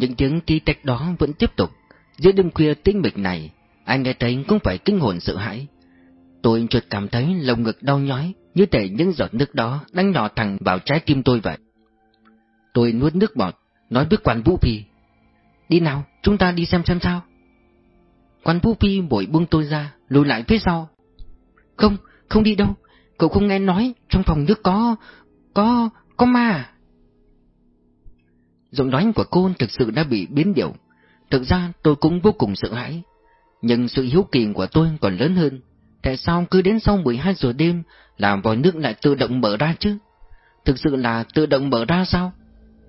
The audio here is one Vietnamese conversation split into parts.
những tiếng tí tách đó vẫn tiếp tục. Giữa đêm khuya tĩnh mịch này, anh nghe thấy cũng phải kinh hồn sợ hãi. Tôi chợt cảm thấy lồng ngực đau nhói, như thể những giọt nước đó đang nhỏ thẳng vào trái tim tôi vậy. Tôi nuốt nước bọt, nói với quan Vũ Phi. Đi nào, chúng ta đi xem xem sao. Quan Vũ Phi bội buông tôi ra, lùi lại phía sau. Không, không đi đâu, cậu không nghe nói trong phòng nước có... có... có ma à? Giọng nói của cô thực sự đã bị biến điệu. Thực ra tôi cũng vô cùng sợ hãi. Nhưng sự hiếu kỳ của tôi còn lớn hơn. Tại sao cứ đến sau 12 giờ đêm là vòi nước lại tự động mở ra chứ? Thực sự là tự động mở ra sao?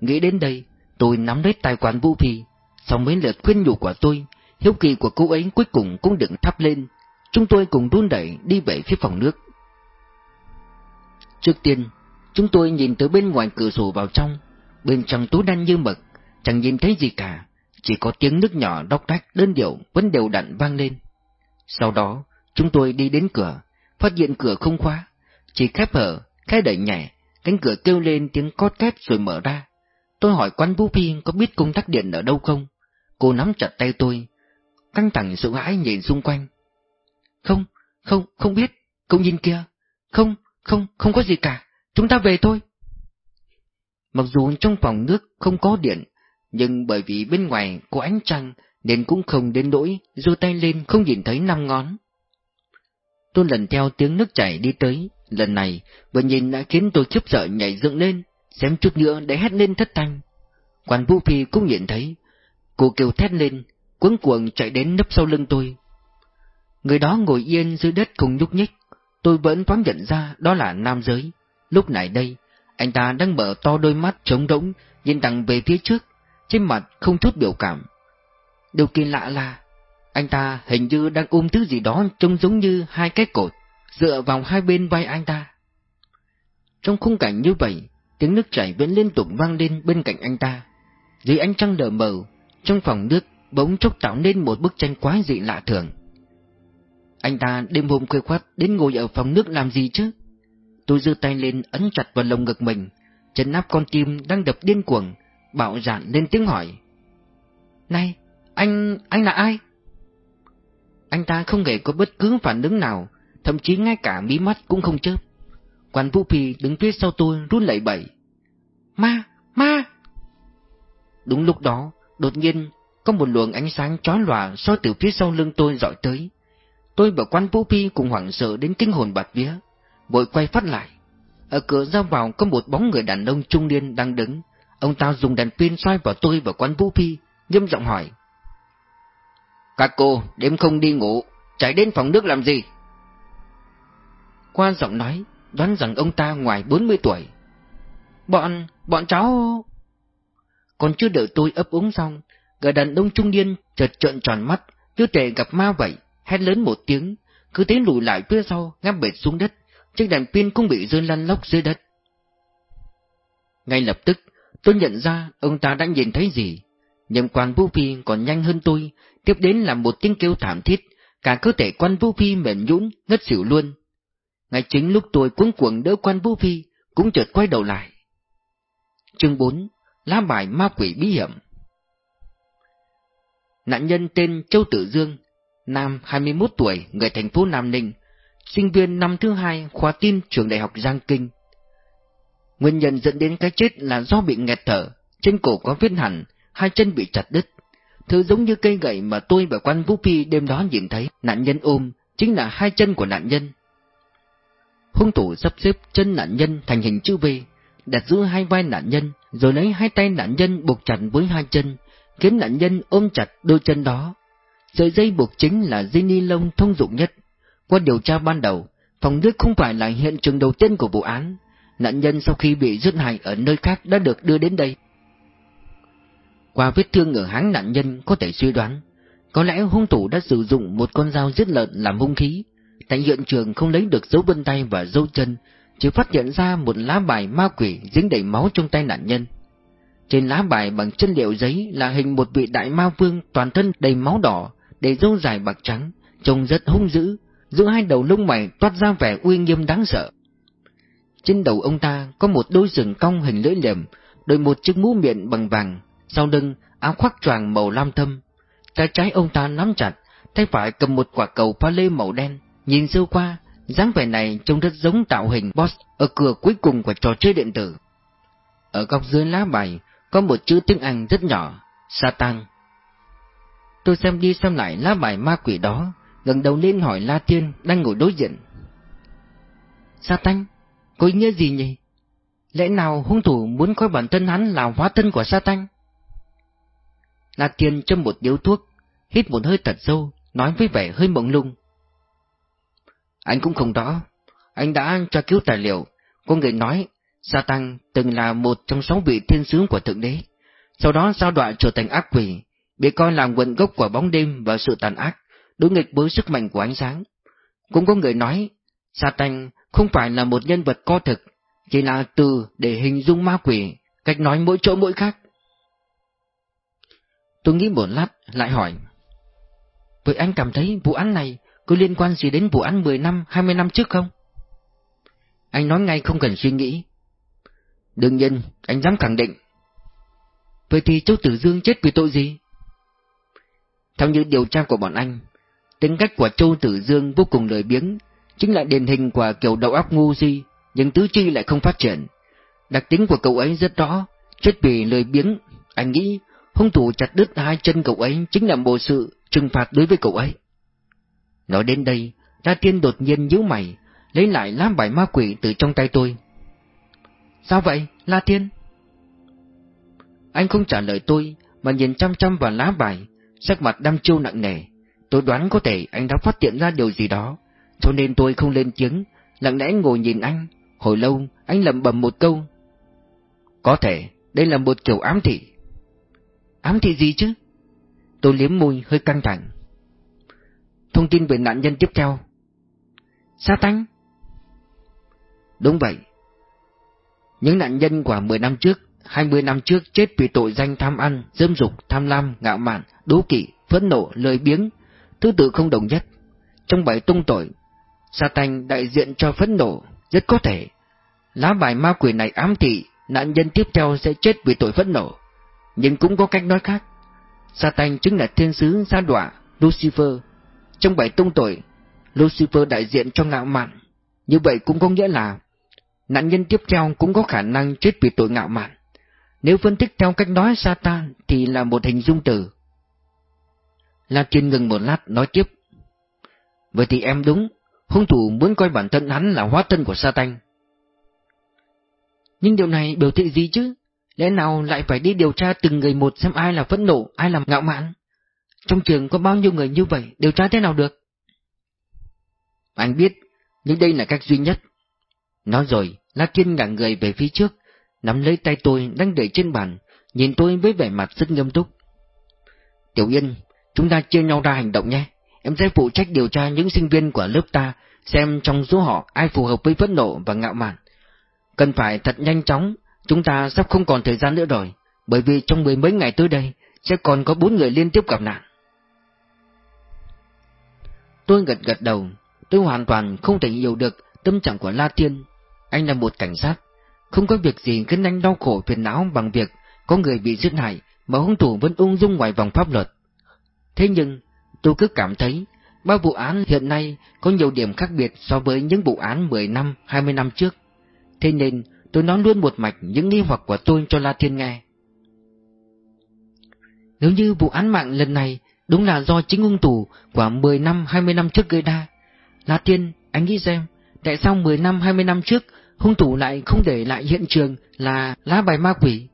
Nghĩ đến đây, tôi nắm lấy tài quản Vũ Phi. Sau mấy lượt khuyên nhủ của tôi, hiếu kỳ của cô ấy cuối cùng cũng được thắp lên. Chúng tôi cùng đun đẩy đi về phía phòng nước. Trước tiên, chúng tôi nhìn từ bên ngoài cửa sổ vào trong, bên trong túi đen như mực, chẳng nhìn thấy gì cả, chỉ có tiếng nước nhỏ đóc đách đơn điệu vẫn đều đặn vang lên. Sau đó, chúng tôi đi đến cửa, phát hiện cửa không khóa, chỉ khép hở, khai đẩy nhẹ, cánh cửa kêu lên tiếng cót két rồi mở ra. Tôi hỏi quán Vũ Phi có biết công tắc điện ở đâu không? Cô nắm chặt tay tôi, căng thẳng sợ hãi nhìn xung quanh. Không, không, không biết, cậu nhìn kia. Không, không, không có gì cả, chúng ta về thôi. Mặc dù trong phòng nước không có điện, nhưng bởi vì bên ngoài có ánh trăng nên cũng không đến nỗi giơ tay lên không nhìn thấy năm ngón. Tôi lần theo tiếng nước chảy đi tới, lần này vừa nhìn đã khiến tôi khiếp sợ nhảy dựng lên, xem chút nữa để hét lên thất thanh. Quan Vũ Phi cũng nhìn thấy, cô kêu thét lên, cuống cuồng chạy đến nấp sau lưng tôi. Người đó ngồi yên dưới đất không nhúc nhích, tôi vẫn thoáng nhận ra đó là nam giới. Lúc này đây, anh ta đang mở to đôi mắt trống rỗng, nhìn thẳng về phía trước, trên mặt không chút biểu cảm. Điều kỳ lạ là, anh ta hình như đang ôm thứ gì đó trông giống như hai cái cột, dựa vào hai bên vai anh ta. Trong khung cảnh như vậy, tiếng nước chảy vẫn liên tục vang lên bên cạnh anh ta. Dưới ánh trăng đờ mờ, trong phòng nước bỗng chốc tạo nên một bức tranh quái dị lạ thường. Anh ta đêm hôm khuya khoát đến ngồi ở phòng nước làm gì chứ? Tôi giơ tay lên ấn chặt vào lồng ngực mình, chân áp con tim đang đập điên cuồng, bạo dạn lên tiếng hỏi. Này, anh, anh là ai? Anh ta không hề có bất cứ phản ứng nào, thậm chí ngay cả mí mắt cũng không chớp. Quan Vũ Phi đứng phía sau tôi run lẩy bẩy. Ma, ma! Đúng lúc đó, đột nhiên, có một luồng ánh sáng chói lòa soi từ phía sau lưng tôi dọi tới. Tôi và quan Vũ Phi cùng hoảng sợ đến kinh hồn bạt vía, vội quay phát lại. Ở cửa ra vào có một bóng người đàn ông trung niên đang đứng. Ông ta dùng đèn pin soi vào tôi và quan Vũ Phi, nghiêm giọng hỏi. Các cô, đêm không đi ngủ, chạy đến phòng nước làm gì? Qua giọng nói, đoán rằng ông ta ngoài 40 tuổi. Bọn, bọn cháu... Còn chưa đợi tôi ấp úng xong, người đàn ông trung niên chợt trợn tròn mắt, như trẻ gặp ma vậy, hét lớn một tiếng, cứ thế lùi lại phía sau, ngáp bệt xuống đất, chiếc đèn pin cũng bị rơi lăn lóc dưới đất. Ngay lập tức, tôi nhận ra ông ta đã nhìn thấy gì, nhưng quan Vũ Phi còn nhanh hơn tôi, tiếp đến là một tiếng kêu thảm thiết, cả cơ thể quan Vũ Phi mềm nhũn ngất xỉu luôn. Ngay chính lúc tôi cuống cuồng đỡ quan Vũ Phi, cũng chợt quay đầu lại. Chương 4 Lá bài ma quỷ bí hiểm Nạn nhân tên Châu Tử Dương, nam 21 tuổi, người thành phố Nam Ninh, sinh viên năm thứ hai khoa tin trường đại học Giang Kinh. Nguyên nhân dẫn đến cái chết là do bị nghẹt thở, trên cổ có vết hẳn, hai chân bị chặt đứt. Thứ giống như cây gậy mà tôi và quan Vũ Phi đêm đó nhìn thấy, nạn nhân ôm, chính là hai chân của nạn nhân. Hung thủ sắp xếp chân nạn nhân thành hình chữ V, đặt giữa hai vai nạn nhân, rồi lấy hai tay nạn nhân buộc chặt với hai chân, khiến nạn nhân ôm chặt đôi chân đó. Sợi dây buộc chính là dây ni lông thông dụng nhất. Qua điều tra ban đầu, phòng nước không phải là hiện trường đầu tiên của vụ án. Nạn nhân sau khi bị giết hại ở nơi khác đã được đưa đến đây. Qua vết thương ở háng nạn nhân có thể suy đoán, có lẽ hung thủ đã sử dụng một con dao giết lợn làm hung khí. Tại hiện trường không lấy được dấu vân tay và dấu chân, chỉ phát hiện ra một lá bài ma quỷ dính đầy máu trong tay nạn nhân. Trên lá bài bằng chân liệu giấy là hình một vị đại ma vương toàn thân đầy máu đỏ, đầy râu dài bạc trắng, trông rất hung dữ, giữa hai đầu lông mày toát ra vẻ uy nghiêm đáng sợ. Trên đầu ông ta có một đôi sừng cong hình lưỡi liềm, đội một chiếc mũ miệng bằng vàng, sau lưng áo khoác choàng màu lam thâm. Tay trái ông ta nắm chặt, tay phải cầm một quả cầu pha lê màu đen, nhìn sơ qua, dáng vẻ này trông rất giống tạo hình boss ở cửa cuối cùng của trò chơi điện tử. Ở góc dưới lá bài có một chữ tiếng Anh rất nhỏ, Satan. Tôi xem đi xem lại lá bài ma quỷ đó, gần đầu lên hỏi La Tiên đang ngồi đối diện. Satan, có ý nghĩa gì nhỉ? Lẽ nào hung thủ muốn coi bản thân hắn là hóa thân của Satan? La Tiên châm một điếu thuốc, hít một hơi thật sâu, nói với vẻ hơi mộng lung. Anh cũng không rõ, anh đã tra cứu tài liệu, có người nói Satan từng là một trong sáu vị thiên sứ của Thượng Đế, sau đó sao đoạn trở thành ác quỷ, bị coi là nguồn gốc của bóng đêm và sự tàn ác, đối nghịch với sức mạnh của ánh sáng. Cũng có người nói, Satan không phải là một nhân vật co thực, chỉ là từ để hình dung ma quỷ, cách nói mỗi chỗ mỗi khác. Tôi nghĩ một lát, lại hỏi. Vậy anh cảm thấy vụ án này có liên quan gì đến vụ án 10 năm, 20 năm trước không? Anh nói ngay không cần suy nghĩ. Đương nhiên, anh dám khẳng định. Vậy thì Châu Tử Dương chết vì tội gì? Theo như điều tra của bọn anh, tính cách của Châu Tử Dương vô cùng lười biếng, chính là điển hình của kiểu đầu óc ngu si, nhưng tứ chi lại không phát triển. Đặc tính của cậu ấy rất rõ, chết vì lười biếng, anh nghĩ hung thủ chặt đứt hai chân cậu ấy chính là bộ sự trừng phạt đối với cậu ấy. Nói đến đây, La Tiên đột nhiên nhíu mày, lấy lại lá bài ma quỷ từ trong tay tôi. Sao vậy, La Tiên? Anh không trả lời tôi, mà nhìn chăm chăm vào lá bài, sắc mặt đăm chiêu nặng nề. Tôi đoán có thể anh đã phát hiện ra điều gì đó, cho nên tôi không lên tiếng, lặng lẽ ngồi nhìn anh. Hồi lâu, anh lẩm bẩm một câu. Có thể, đây là một kiểu ám thị. Ám thị gì chứ? Tôi liếm môi hơi căng thẳng. Thông tin về nạn nhân tiếp theo. Sa tăng Đúng vậy. Những nạn nhân của 10 năm trước, 20 năm trước chết vì tội danh tham ăn, dâm dục, tham lam, ngạo mạn, đố kỵ, phẫn nộ, lời biếng, thứ tự không đồng nhất. Trong bảy tung tội, Satan đại diện cho phẫn nộ, rất có thể. Lá bài ma quỷ này ám thị, nạn nhân tiếp theo sẽ chết vì tội phẫn nộ. Nhưng cũng có cách nói khác. Satan chính là thiên sứ sa đọa, Lucifer. Trong bảy tung tội, Lucifer đại diện cho ngạo mạn. Như vậy cũng có nghĩa là nạn nhân tiếp theo cũng có khả năng chết vì tội ngạo mạn. Nếu phân tích theo cách nói Satan thì là một hình dung từ. La Thiên ngừng một lát nói tiếp. Vậy thì em đúng, hung thủ muốn coi bản thân hắn là hóa thân của Satan. Nhưng điều này biểu thị gì chứ? Lẽ nào lại phải đi điều tra từng người một xem ai là phẫn nộ, ai là ngạo mạn? Trong trường có bao nhiêu người như vậy, điều tra thế nào được? Anh biết, nhưng đây là cách duy nhất. Nói rồi, La Kiên ngả người về phía trước, nắm lấy tay tôi đang để trên bàn, nhìn tôi với vẻ mặt rất nghiêm túc. Tiểu Yên, chúng ta chia nhau ra hành động nhé. Em sẽ phụ trách điều tra những sinh viên của lớp ta, xem trong số họ ai phù hợp với phẫn nộ và ngạo mạn. Cần phải thật nhanh chóng, Chúng ta sắp không còn thời gian nữa rồi, bởi vì trong mười mấy ngày tới đây sẽ còn có bốn người liên tiếp gặp nạn. Tôi gật gật đầu, tôi hoàn toàn không thể hiểu được tâm trạng của La Thiên. Anh là một cảnh sát, không có việc gì khiến anh đau khổ phiền não bằng việc có người bị giết hại mà hung thủ vẫn ung dung ngoài vòng pháp luật. Thế nhưng, tôi cứ cảm thấy ba vụ án hiện nay có nhiều điểm khác biệt so với những vụ án 10 năm, 20 năm trước. Thế nên, tôi nói luôn một mạch những nghi hoặc của tôi cho La Thiên nghe. Nếu như vụ án mạng lần này đúng là do chính hung thủ của 10 năm 20 năm trước gây ra, La Thiên, anh nghĩ xem, tại sao 10 năm 20 năm trước hung thủ lại không để lại hiện trường là lá bài ma quỷ?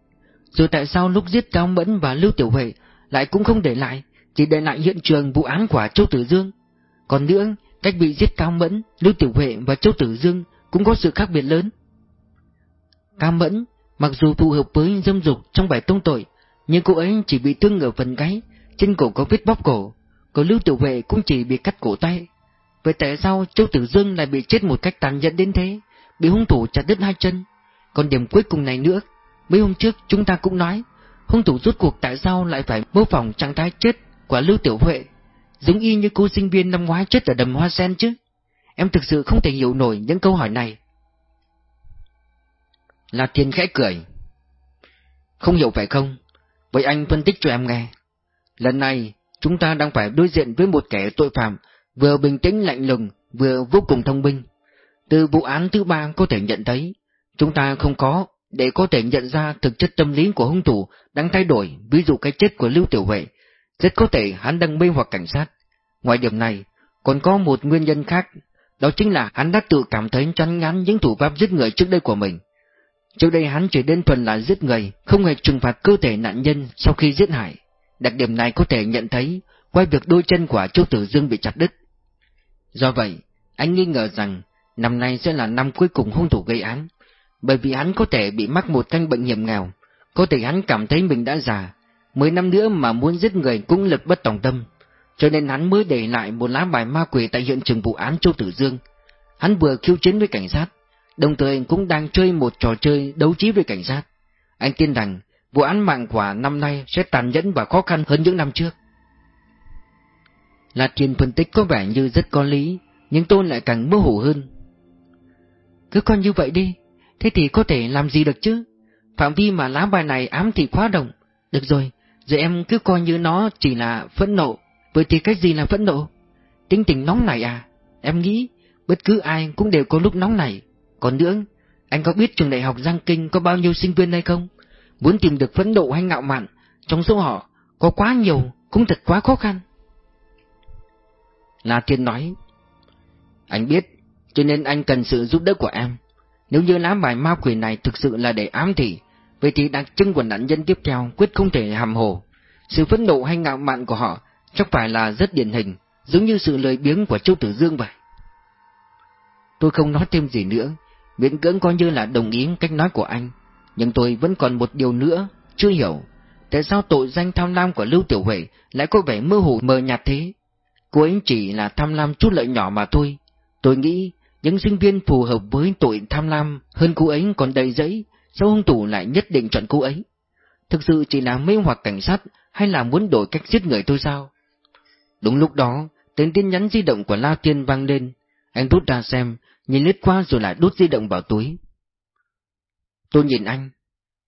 Rồi tại sao lúc giết Cao Mẫn và Lưu Tiểu Huệ lại cũng không để lại, chỉ để lại hiện trường vụ án của Châu Tử Dương? Còn nữa, cách bị giết Cao Mẫn, Lưu Tiểu Huệ và Châu Tử Dương cũng có sự khác biệt lớn. Cam Mẫn, mặc dù phù hợp với dâm dục trong bài tông tội, nhưng cô ấy chỉ bị thương ở phần gáy, trên cổ có vết bóp cổ, còn Lưu Tiểu Vệ cũng chỉ bị cắt cổ tay. Vậy tại sao Châu Tử Dương lại bị chết một cách tàn nhẫn đến thế, bị hung thủ chặt đứt hai chân? Còn điểm cuối cùng này nữa, mấy hôm trước chúng ta cũng nói, hung thủ rút cuộc tại sao lại phải mô phỏng trạng thái chết của Lưu Tiểu Huệ, giống y như cô sinh viên năm ngoái chết ở đầm hoa sen chứ? Em thực sự không thể hiểu nổi những câu hỏi này. La Thiên khẽ cười. Không hiểu phải không? vậy anh phân tích cho em nghe. Lần này, chúng ta đang phải đối diện với một kẻ tội phạm vừa bình tĩnh lạnh lùng, vừa vô cùng thông minh. Từ vụ án thứ ba có thể nhận thấy, chúng ta không có để có thể nhận ra thực chất tâm lý của hung thủ đang thay đổi, ví dụ cái chết của Lưu Tiểu Huệ, rất có thể hắn đang mê hoặc cảnh sát. Ngoài điểm này, còn có một nguyên nhân khác, đó chính là hắn đã tự cảm thấy chán ngán những thủ pháp giết người trước đây của mình. Trước đây hắn chỉ đơn thuần là giết người, không hề trừng phạt cơ thể nạn nhân sau khi giết hại. Đặc điểm này có thể nhận thấy qua việc đôi chân của Châu Tử Dương bị chặt đứt. Do vậy, anh nghi ngờ rằng năm nay sẽ là năm cuối cùng hung thủ gây án, bởi vì hắn có thể bị mắc một căn bệnh hiểm nghèo, có thể hắn cảm thấy mình đã già, mười năm nữa mà muốn giết người cũng lực bất tòng tâm, cho nên hắn mới để lại một lá bài ma quỷ tại hiện trường vụ án Châu Tử Dương. Hắn vừa khiêu chiến với cảnh sát, đồng thời cũng đang chơi một trò chơi đấu trí với cảnh sát. Anh tin rằng vụ án mạng quả năm nay sẽ tàn nhẫn và khó khăn hơn những năm trước. Lạc Thiên phân tích có vẻ như rất có lý, nhưng tôi lại càng mơ hồ hơn. Cứ con như vậy đi, thế thì có thể làm gì được chứ? Phạm vi mà lá bài này ám thì quá động. Được rồi, rồi em cứ coi như nó chỉ là phẫn nộ. Vậy thì cái gì là phẫn nộ? Tính tình nóng này à? Em nghĩ, bất cứ ai cũng đều có lúc nóng này. Còn nữa, anh có biết trường đại học Giang Kinh có bao nhiêu sinh viên hay không? Muốn tìm được phẫn nộ hay ngạo mạn, trong số họ có quá nhiều, cũng thật quá khó khăn. La Thiên nói, anh biết, cho nên anh cần sự giúp đỡ của em. Nếu như lá bài ma quỷ này thực sự là để ám thị, vậy thì đặc trưng của nạn nhân tiếp theo quyết không thể hàm hồ. Sự phẫn nộ hay ngạo mạn của họ chắc phải là rất điển hình, giống như sự lời biếng của Châu Tử Dương vậy. Tôi không nói thêm gì nữa, miễn cưỡng coi như là đồng ý cách nói của anh, nhưng tôi vẫn còn một điều nữa, chưa hiểu. Tại sao tội danh tham lam của Lưu Tiểu Huệ lại có vẻ mơ hồ mờ nhạt thế? Cô ấy chỉ là tham lam chút lợi nhỏ mà thôi. Tôi nghĩ những sinh viên phù hợp với tội tham lam hơn cô ấy còn đầy giấy, sao hung thủ lại nhất định chọn cô ấy? Thực sự chỉ là mê hoặc cảnh sát hay là muốn đổi cách giết người tôi sao? Đúng lúc đó, tiếng tin nhắn di động của La Tiên vang lên. Anh rút ra xem, nhìn lướt qua rồi lại đút di động vào túi. Tôi nhìn anh.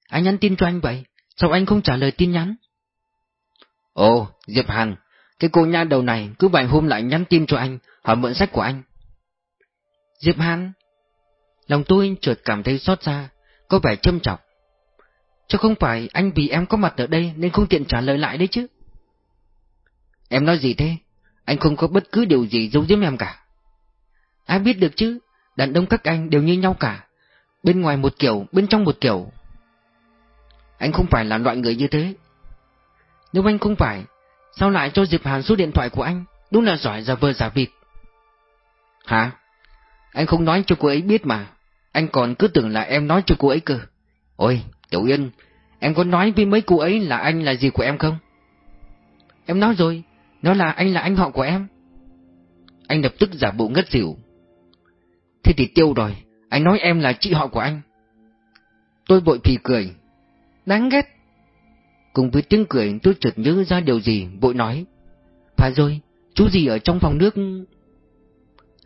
Anh nhắn tin cho anh vậy, sao anh không trả lời tin nhắn? Ồ, Diệp Hằng, cái cô nha đầu này cứ vài hôm lại nhắn tin cho anh, hỏi mượn sách của anh. Diệp Hằng, Lòng tôi chợt cảm thấy xót xa, có vẻ châm chọc. Chứ không phải anh vì em có mặt ở đây nên không tiện trả lời lại đấy chứ. Em nói gì thế? Anh không có bất cứ điều gì giấu giếm em cả. Ai biết được chứ, đàn ông các anh đều như nhau cả. Bên ngoài một kiểu, bên trong một kiểu. Anh không phải là loại người như thế. Nếu anh không phải, sao lại cho Diệp Hàn số điện thoại của anh? Đúng là giỏi giả vờ giả vịt. Hả? Anh không nói cho cô ấy biết mà. Anh còn cứ tưởng là em nói cho cô ấy cơ. Ôi, Tiểu Yên, em có nói với mấy cô ấy là anh là gì của em không? Em nói rồi, nó là anh là anh họ của em. Anh lập tức giả bộ ngất xỉu. Thế thì tiêu rồi, anh nói em là chị họ của anh. Tôi vội phì cười. Đáng ghét. Cùng với tiếng cười tôi chợt nhớ ra điều gì, vội nói. Phải rồi, chú gì ở trong phòng nước...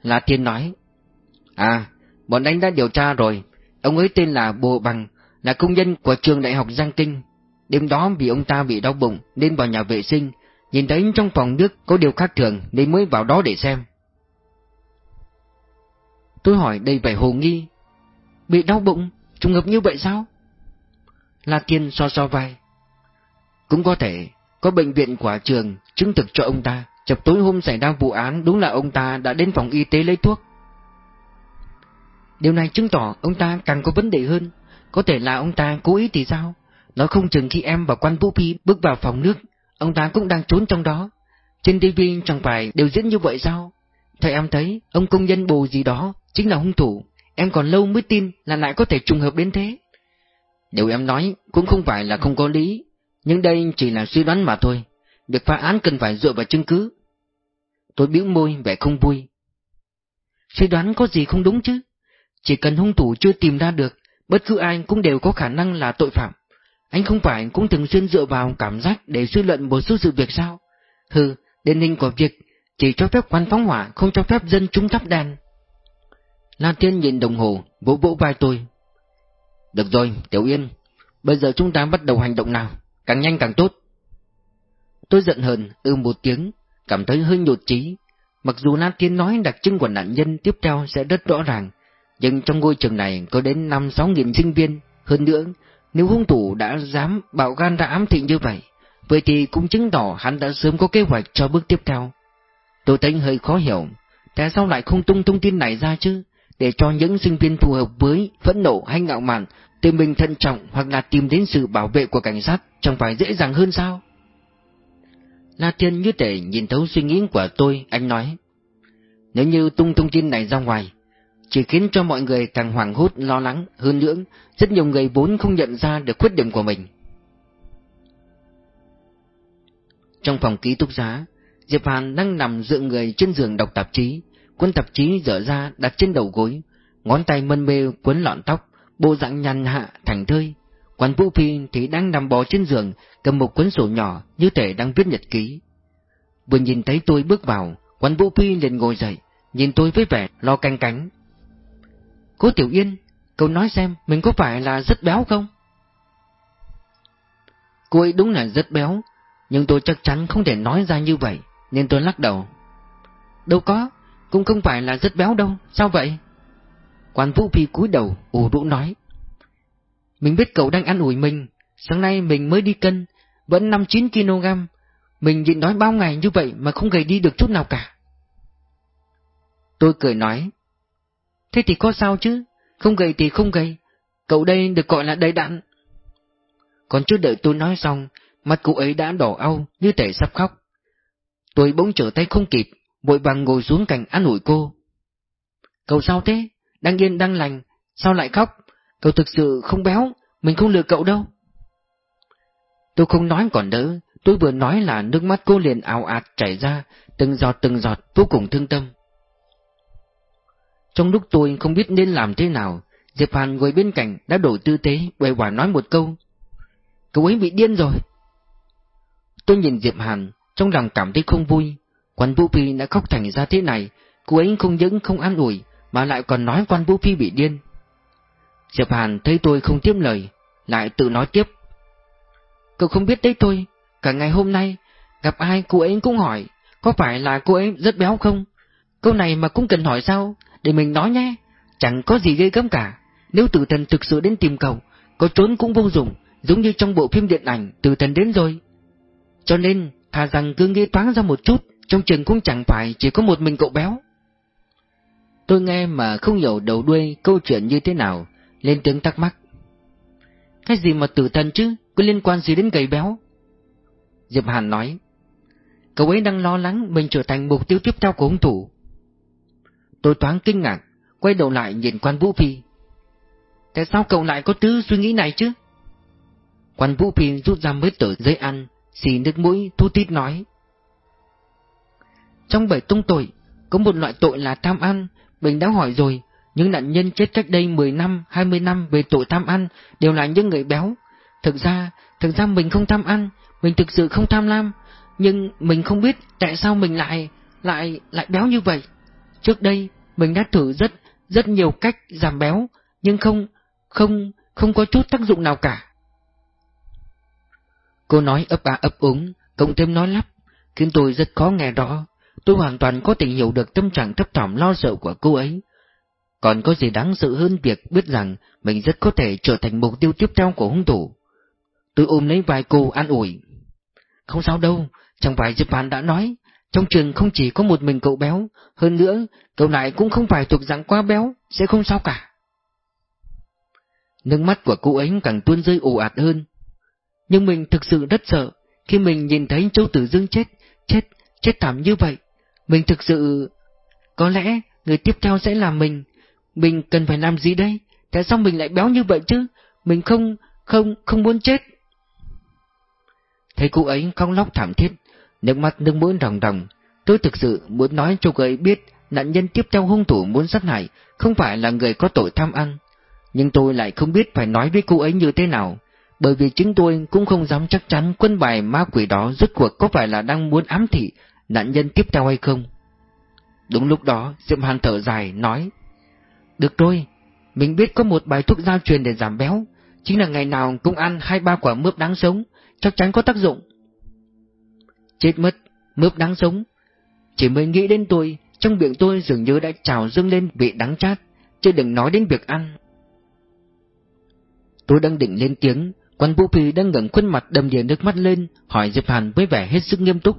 Là Tiên nói. À, bọn anh đã điều tra rồi. Ông ấy tên là Bồ Bằng, là công nhân của trường đại học Giang Kinh. Đêm đó vì ông ta bị đau bụng nên vào nhà vệ sinh, nhìn thấy trong phòng nước có điều khác thường nên mới vào đó để xem. Tôi hỏi đầy vẻ hồ nghi. Bị đau bụng, trùng hợp như vậy sao? La Tiên so so vai. Cũng có thể, có bệnh viện của trường chứng thực cho ông ta, chập tối hôm xảy ra vụ án đúng là ông ta đã đến phòng y tế lấy thuốc. Điều này chứng tỏ ông ta càng có vấn đề hơn, có thể là ông ta cố ý thì sao? Nó không chừng khi em và quan Vũ Phi bước vào phòng nước, ông ta cũng đang trốn trong đó. Trên TV chẳng phải đều diễn như vậy sao? Thầy em thấy, ông công nhân bồ gì đó, chính là hung thủ. Em còn lâu mới tin là lại có thể trùng hợp đến thế. Điều em nói cũng không phải là không có lý, nhưng đây chỉ là suy đoán mà thôi. Việc phá án cần phải dựa vào chứng cứ. Tôi bĩu môi vẻ không vui. Suy đoán có gì không đúng chứ? Chỉ cần hung thủ chưa tìm ra được, bất cứ ai cũng đều có khả năng là tội phạm. Anh không phải cũng thường xuyên dựa vào cảm giác để suy luận một số sự việc sao? Hừ, điển hình của việc chỉ cho phép quan phóng hỏa, không cho phép dân chúng thắp đèn. Lan Thiên nhìn đồng hồ, vỗ vỗ vai tôi. Được rồi, Tiểu Yên, bây giờ chúng ta bắt đầu hành động nào. càng nhanh càng tốt. Tôi giận hờn, ư một tiếng, cảm thấy hơi nhột trí. Mặc dù La Tiên nói đặc trưng của nạn nhân tiếp theo sẽ rất rõ ràng, nhưng trong ngôi trường này có đến 5-6 nghìn sinh viên, hơn nữa, nếu hung thủ đã dám bạo gan ra ám thị như vậy, vậy thì cũng chứng tỏ hắn đã sớm có kế hoạch cho bước tiếp theo. Tôi thấy hơi khó hiểu, tại sao lại không tung thông tin này ra chứ, để cho những sinh viên phù hợp với phẫn nộ hay ngạo mạn tìm mình thận trọng hoặc là tìm đến sự bảo vệ của cảnh sát chẳng phải dễ dàng hơn sao? La Thiên như thể nhìn thấu suy nghĩ của tôi, anh nói. Nếu như tung thông tin này ra ngoài, chỉ khiến cho mọi người càng hoảng hốt lo lắng hơn nữa, rất nhiều người vốn không nhận ra được khuyết điểm của mình. Trong phòng ký túc xá, Diệp Hàn đang nằm dựa người trên giường đọc tạp chí, cuốn tạp chí dở ra đặt trên đầu gối, ngón tay mân mê cuốn lọn tóc, bộ dạng nhàn hạ thành thơi. Quan Vũ Phi thì đang nằm bò trên giường, cầm một cuốn sổ nhỏ như thể đang viết nhật ký. Vừa nhìn thấy tôi bước vào, Quan Vũ Phi liền ngồi dậy, nhìn tôi với vẻ lo canh cánh. Cố Tiểu Yên, cậu nói xem mình có phải là rất béo không? Cô ấy đúng là rất béo, nhưng tôi chắc chắn không thể nói ra như vậy, nên tôi lắc đầu. Đâu có, cũng không phải là rất béo đâu, sao vậy? Quan Vũ Phi cúi đầu, ủ rũ nói. Mình biết cậu đang ăn ủi mình, sáng nay mình mới đi cân, vẫn 59 kg. Mình nhịn đói bao ngày như vậy mà không gầy đi được chút nào cả. Tôi cười nói. Thế thì có sao chứ, không gầy thì không gầy, cậu đây được gọi là đầy đặn. Còn chưa đợi tôi nói xong, mặt cụ ấy đã đỏ au như thể sắp khóc. Tôi bỗng trở tay không kịp, vội vàng ngồi xuống cạnh an ủi cô. Cậu sao thế? Đang yên đang lành, sao lại khóc? Cậu thực sự không béo, mình không lừa cậu đâu. Tôi không nói còn đỡ, tôi vừa nói là nước mắt cô liền ào ạt chảy ra, từng giọt từng giọt vô cùng thương tâm. Trong lúc tôi không biết nên làm thế nào, Diệp Hàn ngồi bên cạnh đã đổi tư thế, quay quả nói một câu. Cậu ấy bị điên rồi. Tôi nhìn Diệp Hàn, trong lòng cảm thấy không vui. Quan Vũ Phi đã khóc thành ra thế này, cô ấy không những không an ủi, mà lại còn nói quan Vũ Phi bị điên. Diệp Hàn thấy tôi không tiếp lời, lại tự nói tiếp. Cậu không biết đấy tôi, cả ngày hôm nay, gặp ai cô ấy cũng hỏi, có phải là cô ấy rất béo không? Câu này mà cũng cần hỏi sao, để mình nói nhé, chẳng có gì gây gớm cả. Nếu tử thần thực sự đến tìm cậu, có trốn cũng vô dụng, giống như trong bộ phim điện ảnh tử thần đến rồi. Cho nên, thà rằng cứ nghĩ toán ra một chút, trong trường cũng chẳng phải chỉ có một mình cậu béo. Tôi nghe mà không hiểu đầu đuôi câu chuyện như thế nào, lên tiếng thắc mắc. Cái gì mà tử thần chứ, có liên quan gì đến gầy béo? Diệp Hàn nói, cậu ấy đang lo lắng mình trở thành mục tiêu tiếp theo của hung thủ. Tôi thoáng kinh ngạc, quay đầu lại nhìn quan Vũ Phi. Tại sao cậu lại có thứ suy nghĩ này chứ? Quan Vũ Phi rút ra mấy tờ giấy ăn, xì nước mũi, thu tít nói. Trong bảy tung tội, có một loại tội là tham ăn, mình đã hỏi rồi, những nạn nhân chết cách đây 10 năm, 20 năm về tội tham ăn đều là những người béo. Thực ra, thực ra mình không tham ăn, mình thực sự không tham lam, nhưng mình không biết tại sao mình lại, lại, lại béo như vậy. Trước đây, mình đã thử rất, rất nhiều cách giảm béo, nhưng không, không, không có chút tác dụng nào cả. Cô nói ấp à ấp úng, cộng thêm nói lắp, khiến tôi rất khó nghe rõ. Tôi hoàn toàn có thể hiểu được tâm trạng thấp thỏm lo sợ của cô ấy. Còn có gì đáng sợ hơn việc biết rằng mình rất có thể trở thành mục tiêu tiếp theo của hung thủ. Tôi ôm lấy vai cô an ủi. Không sao đâu, chẳng phải Japan đã nói, trong trường không chỉ có một mình cậu béo, hơn nữa, cậu lại cũng không phải thuộc dạng quá béo, sẽ không sao cả. Nước mắt của cô ấy càng tuôn rơi ồ ạt hơn. Nhưng mình thực sự rất sợ, khi mình nhìn thấy Châu Tử Dương chết, chết, chết thảm như vậy. Mình thực sự... Có lẽ người tiếp theo sẽ là mình. Mình cần phải làm gì đây? Tại sao mình lại béo như vậy chứ? Mình không, không, không muốn chết. Thấy cô ấy không lóc thảm thiết, nước mắt nước mũi ròng ròng. Tôi thực sự muốn nói cho cô ấy biết nạn nhân tiếp theo hung thủ muốn sát hại không phải là người có tội tham ăn. Nhưng tôi lại không biết phải nói với cô ấy như thế nào, bởi vì chính tôi cũng không dám chắc chắn quân bài ma quỷ đó rốt cuộc có phải là đang muốn ám thị nạn nhân tiếp theo hay không. Đúng lúc đó, Diệm Hàn thở dài, nói Được rồi, mình biết có một bài thuốc gia truyền để giảm béo, chính là ngày nào cũng ăn hai ba quả mướp đáng sống, chắc chắn có tác dụng. Chết mất, mướp đáng sống. Chỉ mới nghĩ đến tôi, trong miệng tôi dường như đã trào dâng lên vị đắng chát, chứ đừng nói đến việc ăn. Tôi đang định lên tiếng, quan Vũ Phi đang ngẩng khuôn mặt đầm đìa nước mắt lên, hỏi Diệp Hàn với vẻ hết sức nghiêm túc.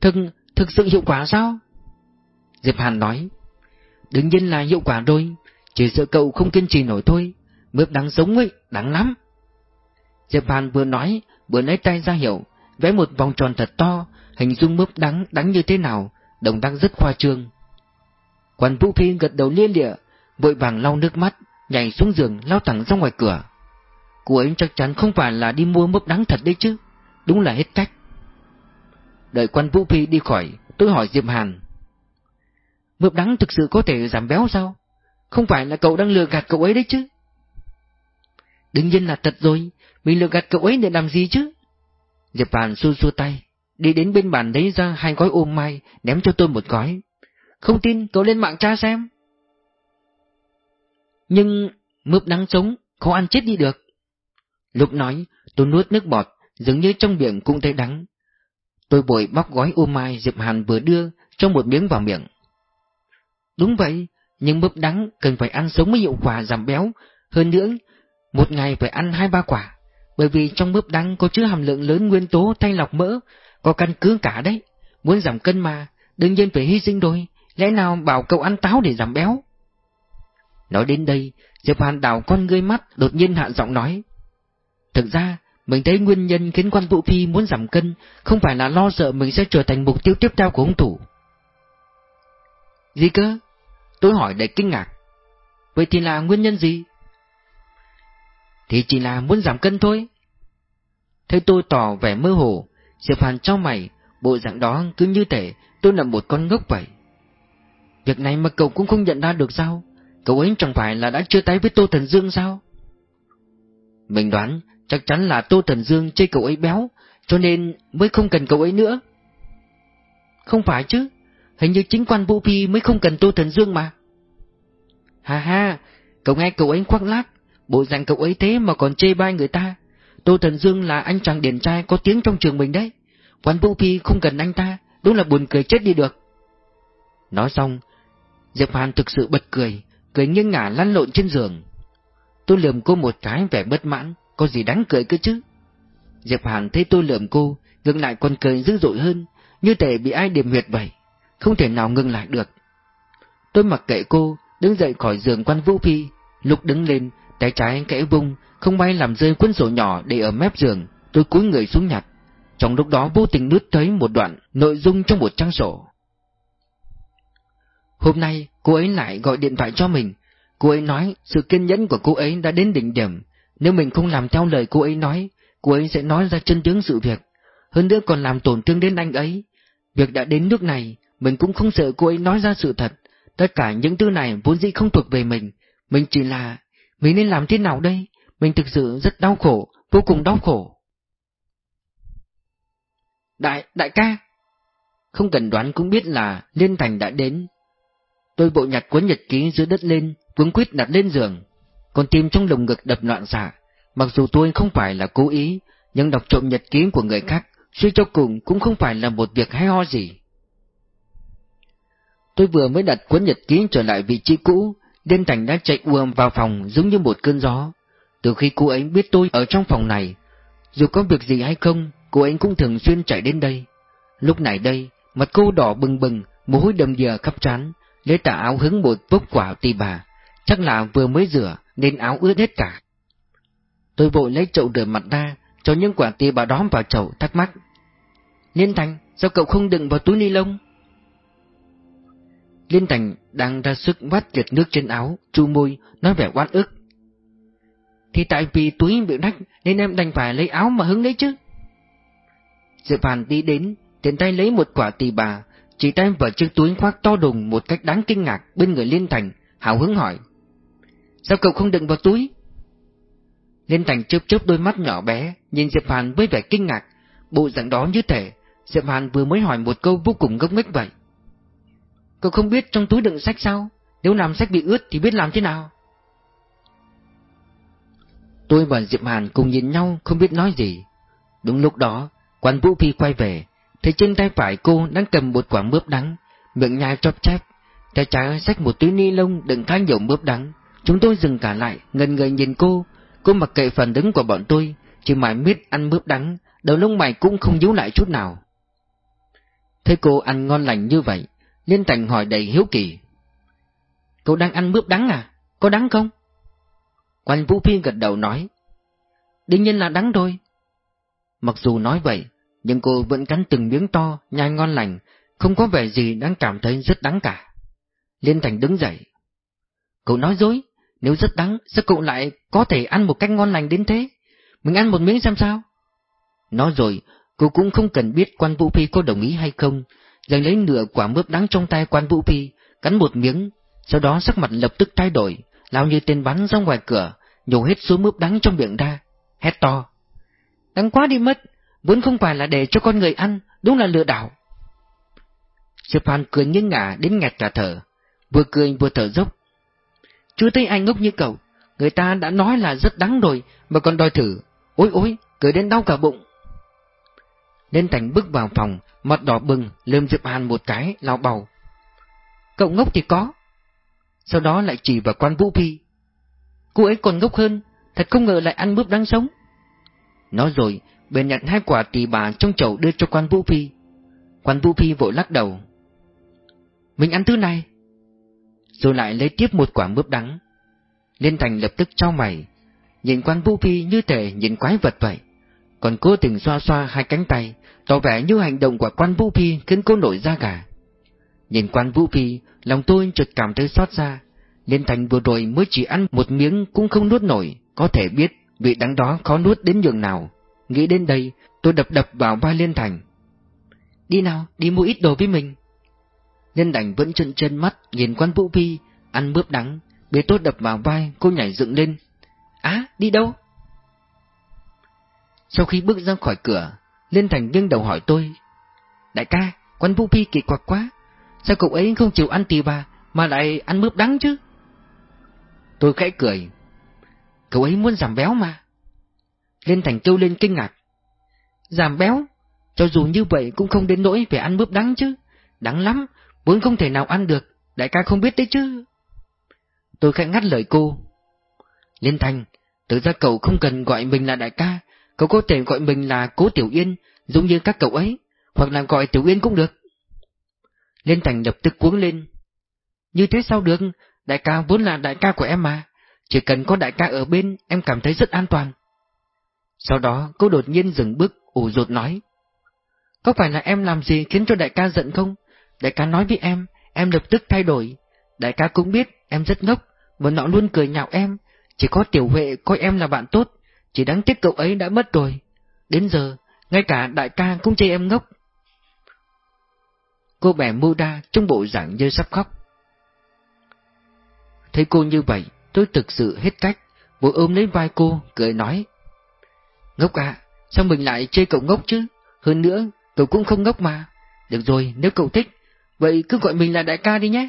Thực, thực sự hiệu quả sao? Diệp Hàn nói, đương nhiên là hiệu quả rồi, chỉ sợ cậu không kiên trì nổi thôi, mướp đáng sống ấy, đáng lắm. Diệp Hàn vừa nói, vừa lấy tay ra hiểu vẽ một vòng tròn thật to, hình dung mướp đắng đắng như thế nào, đồng đang rất khoa trương. Quan Vũ Phi gật đầu lia lịa, vội vàng lau nước mắt, nhảy xuống giường lao thẳng ra ngoài cửa. Cô ấy chắc chắn không phải là đi mua mướp đắng thật đấy chứ, đúng là hết cách. Đợi quan Vũ Phi đi khỏi, tôi hỏi Diệp Hàn. Mướp đắng thực sự có thể giảm béo sao? Không phải là cậu đang lừa gạt cậu ấy đấy chứ? Đương nhiên là thật rồi, mình lừa gạt cậu ấy để làm gì chứ? Diệp Hàn xua xua tay, đi đến bên bàn lấy ra hai gói ôm mai, ném cho tôi một gói. Không tin, cậu lên mạng tra xem. Nhưng mướp đắng sống, khó ăn chết đi được. Lúc nói, tôi nuốt nước bọt, dường như trong miệng cũng thấy đắng. Tôi bồi bóc gói ô mai Diệp Hàn vừa đưa, trong một miếng vào miệng. Đúng vậy, nhưng mướp đắng cần phải ăn sống mới hiệu quả giảm béo, hơn nữa, một ngày phải ăn hai ba quả, bởi vì trong mướp đắng có chứa hàm lượng lớn nguyên tố thay lọc mỡ, có căn cứ cả đấy, muốn giảm cân mà, đương nhiên phải hy sinh rồi, lẽ nào bảo cậu ăn táo để giảm béo? Nói đến đây, Diệp Hàn đảo con ngươi mắt đột nhiên hạ giọng nói. Thực ra, mình thấy nguyên nhân khiến quan Vũ Phi muốn giảm cân không phải là lo sợ mình sẽ trở thành mục tiêu tiếp theo của ông thủ. Gì cơ? Tôi hỏi đầy kinh ngạc. Vậy thì là nguyên nhân gì? Thì chỉ là muốn giảm cân thôi. Thấy tôi tỏ vẻ mơ hồ, Diệp Hàn cho mày, bộ dạng đó cứ như thể tôi là một con ngốc vậy. Việc này mà cậu cũng không nhận ra được sao? Cậu ấy chẳng phải là đã chưa tay với Tô Thần Dương sao? Mình đoán chắc chắn là Tô Thần Dương chê cậu ấy béo, cho nên mới không cần cậu ấy nữa. Không phải chứ, hình như chính quan Vũ Phi mới không cần Tô Thần Dương mà. Ha ha, cậu nghe cậu ấy khoác lác, bộ dạng cậu ấy thế mà còn chê bai người ta. Tô Thần Dương là anh chàng điển trai có tiếng trong trường mình đấy. Quan Vũ Phi không cần anh ta, đúng là buồn cười chết đi được. Nói xong, Diệp Hàn thực sự bật cười, cười nghiêng ngả lăn lộn trên giường. Tôi lườm cô một cái vẻ bất mãn, có gì đáng cười cơ chứ? Diệp Hàn thấy tôi lườm cô, ngừng lại còn cười dữ dội hơn, như thể bị ai điểm huyệt vậy, không thể nào ngừng lại được. Tôi mặc kệ cô, đứng dậy khỏi giường quan Vũ Phi, lúc đứng lên, tay trái kẽ vung, không may làm rơi cuốn sổ nhỏ để ở mép giường, tôi cúi người xuống nhặt. Trong lúc đó vô tình lướt thấy một đoạn nội dung trong một trang sổ. Hôm nay, cô ấy lại gọi điện thoại cho mình. Cô ấy nói sự kiên nhẫn của cô ấy đã đến đỉnh điểm. Nếu mình không làm theo lời cô ấy nói, cô ấy sẽ nói ra chân tướng sự việc. Hơn nữa còn làm tổn thương đến anh ấy. Việc đã đến nước này, mình cũng không sợ cô ấy nói ra sự thật. Tất cả những thứ này vốn dĩ không thuộc về mình. Mình chỉ là... Mình nên làm thế nào đây? Mình thực sự rất đau khổ, vô cùng đau khổ. Đại, đại ca! Không cần đoán cũng biết là Liên Thành đã đến, Tôi bộ nhặt cuốn nhật ký dưới đất lên, cuốn quýt đặt lên giường. Con tim trong lồng ngực đập loạn xạ. Mặc dù tôi không phải là cố ý, nhưng đọc trộm nhật ký của người khác, suy cho cùng cũng không phải là một việc hay ho gì. Tôi vừa mới đặt cuốn nhật ký trở lại vị trí cũ, Đêm Thành đã chạy ùa vào phòng giống như một cơn gió. Từ khi cô ấy biết tôi ở trong phòng này, dù có việc gì hay không, cô ấy cũng thường xuyên chạy đến đây. Lúc này đây, mặt cô đỏ bừng bừng, mồ hôi đầm đìa khắp trán, lấy tà áo hứng một bốc quả tì bà, chắc là vừa mới rửa nên áo ướt hết cả. Tôi vội lấy chậu rửa mặt ra, cho những quả tì bà đóm vào chậu thắc mắc. Liên Thành, sao cậu không đựng vào túi ni lông? Liên Thành đang ra sức vắt kiệt nước trên áo, chu môi, nói vẻ oan ức. Thì tại vì túi bị rách nên em đành phải lấy áo mà hứng lấy chứ. Diệp Hàn đi đến, tiện tay lấy một quả tỳ bà, chỉ tay vào chiếc túi khoác to đùng một cách đáng kinh ngạc bên người Liên Thành, hào hứng hỏi. Sao cậu không đựng vào túi? Liên Thành chớp chớp đôi mắt nhỏ bé, nhìn Diệp Hàn với vẻ kinh ngạc, bộ dạng đó như thể Diệp Hàn vừa mới hỏi một câu vô cùng ngốc nghếch vậy. Cậu không biết trong túi đựng sách sao? Nếu làm sách bị ướt thì biết làm thế nào? Tôi và Diệp Hàn cùng nhìn nhau không biết nói gì. Đúng lúc đó, quan Vũ Phi quay về, thấy trên tay phải cô đang cầm một quả mướp đắng, miệng nhai chóp chép, tay trái xách một túi ni lông đựng khá nhiều mướp đắng. Chúng tôi dừng cả lại, ngần người nhìn cô, cô mặc kệ phản ứng của bọn tôi, chỉ mãi miết ăn mướp đắng, đầu lông mày cũng không giấu lại chút nào. Thấy cô ăn ngon lành như vậy, Liên Thành hỏi đầy hiếu kỳ. Cậu đang ăn mướp đắng à? Có đắng không? Quan Vũ Phi gật đầu nói. Đương nhiên là đắng thôi. Mặc dù nói vậy, nhưng cô vẫn cắn từng miếng to, nhai ngon lành, không có vẻ gì đang cảm thấy rất đắng cả. Liên Thành đứng dậy. Cậu nói dối, nếu rất đắng, sao cậu lại có thể ăn một cách ngon lành đến thế? Mình ăn một miếng xem sao? Nói rồi, cô cũng không cần biết quan Vũ Phi có đồng ý hay không, giành lấy nửa quả mướp đắng trong tay quan Vũ Phi, cắn một miếng, sau đó sắc mặt lập tức thay đổi, lao như tên bắn ra ngoài cửa, nhổ hết số mướp đắng trong miệng ra, hét to. Đắng quá đi mất, vốn không phải là để cho con người ăn, đúng là lừa đảo. Stefan cười nghiêng ngả đến nghẹt cả thở, vừa cười vừa thở dốc. Chưa thấy anh ngốc như cậu, người ta đã nói là rất đắng rồi mà còn đòi thử, ôi ôi, cười đến đau cả bụng nên Thành bước vào phòng, mặt đỏ bừng, lơm Diệp Hàn một cái, lao bầu. Cậu ngốc thì có. Sau đó lại chỉ vào quan Vũ Phi. Cô ấy còn ngốc hơn, thật không ngờ lại ăn bướp đáng sống. Nói rồi, bèn nhận hai quả tỳ bà trong chậu đưa cho quan Vũ Phi. Quan Vũ Phi vội lắc đầu. Mình ăn thứ này. Rồi lại lấy tiếp một quả mướp đắng. Liên Thành lập tức trao mày, nhìn quan Vũ Phi như thể nhìn quái vật vậy. Còn cố tình xoa xoa hai cánh tay, tỏ vẻ như hành động của quan Vũ Phi khiến cô nổi da gà. Nhìn quan Vũ Phi, lòng tôi chợt cảm thấy xót xa. Liên Thành vừa rồi mới chỉ ăn một miếng cũng không nuốt nổi, có thể biết vị đắng đó khó nuốt đến nhường nào. Nghĩ đến đây, tôi đập đập vào vai Liên Thành. Đi nào, đi mua ít đồ với mình. Liên Thành vẫn trợn chân mắt nhìn quan Vũ Phi, ăn mướp đắng, bế tôi đập vào vai, cô nhảy dựng lên. Á, đi đâu? Sau khi bước ra khỏi cửa, Liên Thành nghiêng đầu hỏi tôi. Đại ca, quan Vũ Phi kỳ quặc quá, sao cậu ấy không chịu ăn tì bà, mà lại ăn mướp đắng chứ? Tôi khẽ cười. Cậu ấy muốn giảm béo mà. Liên Thành kêu lên kinh ngạc. Giảm béo? Cho dù như vậy cũng không đến nỗi phải ăn mướp đắng chứ. Đắng lắm, vốn không thể nào ăn được, đại ca không biết đấy chứ. Tôi khẽ ngắt lời cô. Liên Thành, tự ra cậu không cần gọi mình là đại ca, cậu có thể gọi mình là Cố Tiểu Yên, giống như các cậu ấy, hoặc là gọi Tiểu Yên cũng được. Liên Thành lập tức cuống lên. Như thế sao được, đại ca vốn là đại ca của em mà, chỉ cần có đại ca ở bên em cảm thấy rất an toàn. Sau đó cô đột nhiên dừng bước, ủ rột nói. Có phải là em làm gì khiến cho đại ca giận không? Đại ca nói với em, em lập tức thay đổi. Đại ca cũng biết em rất ngốc, và nọ luôn cười nhạo em. Chỉ có tiểu huệ coi em là bạn tốt, chỉ đáng tiếc cậu ấy đã mất rồi. Đến giờ, ngay cả đại ca cũng chê em ngốc. Cô bẻ mưu đa trong bộ dạng như sắp khóc. Thấy cô như vậy, tôi thực sự hết cách, vội ôm lấy vai cô, cười nói. Ngốc à, sao mình lại chê cậu ngốc chứ? Hơn nữa, cậu cũng không ngốc mà. Được rồi, nếu cậu thích, vậy cứ gọi mình là đại ca đi nhé.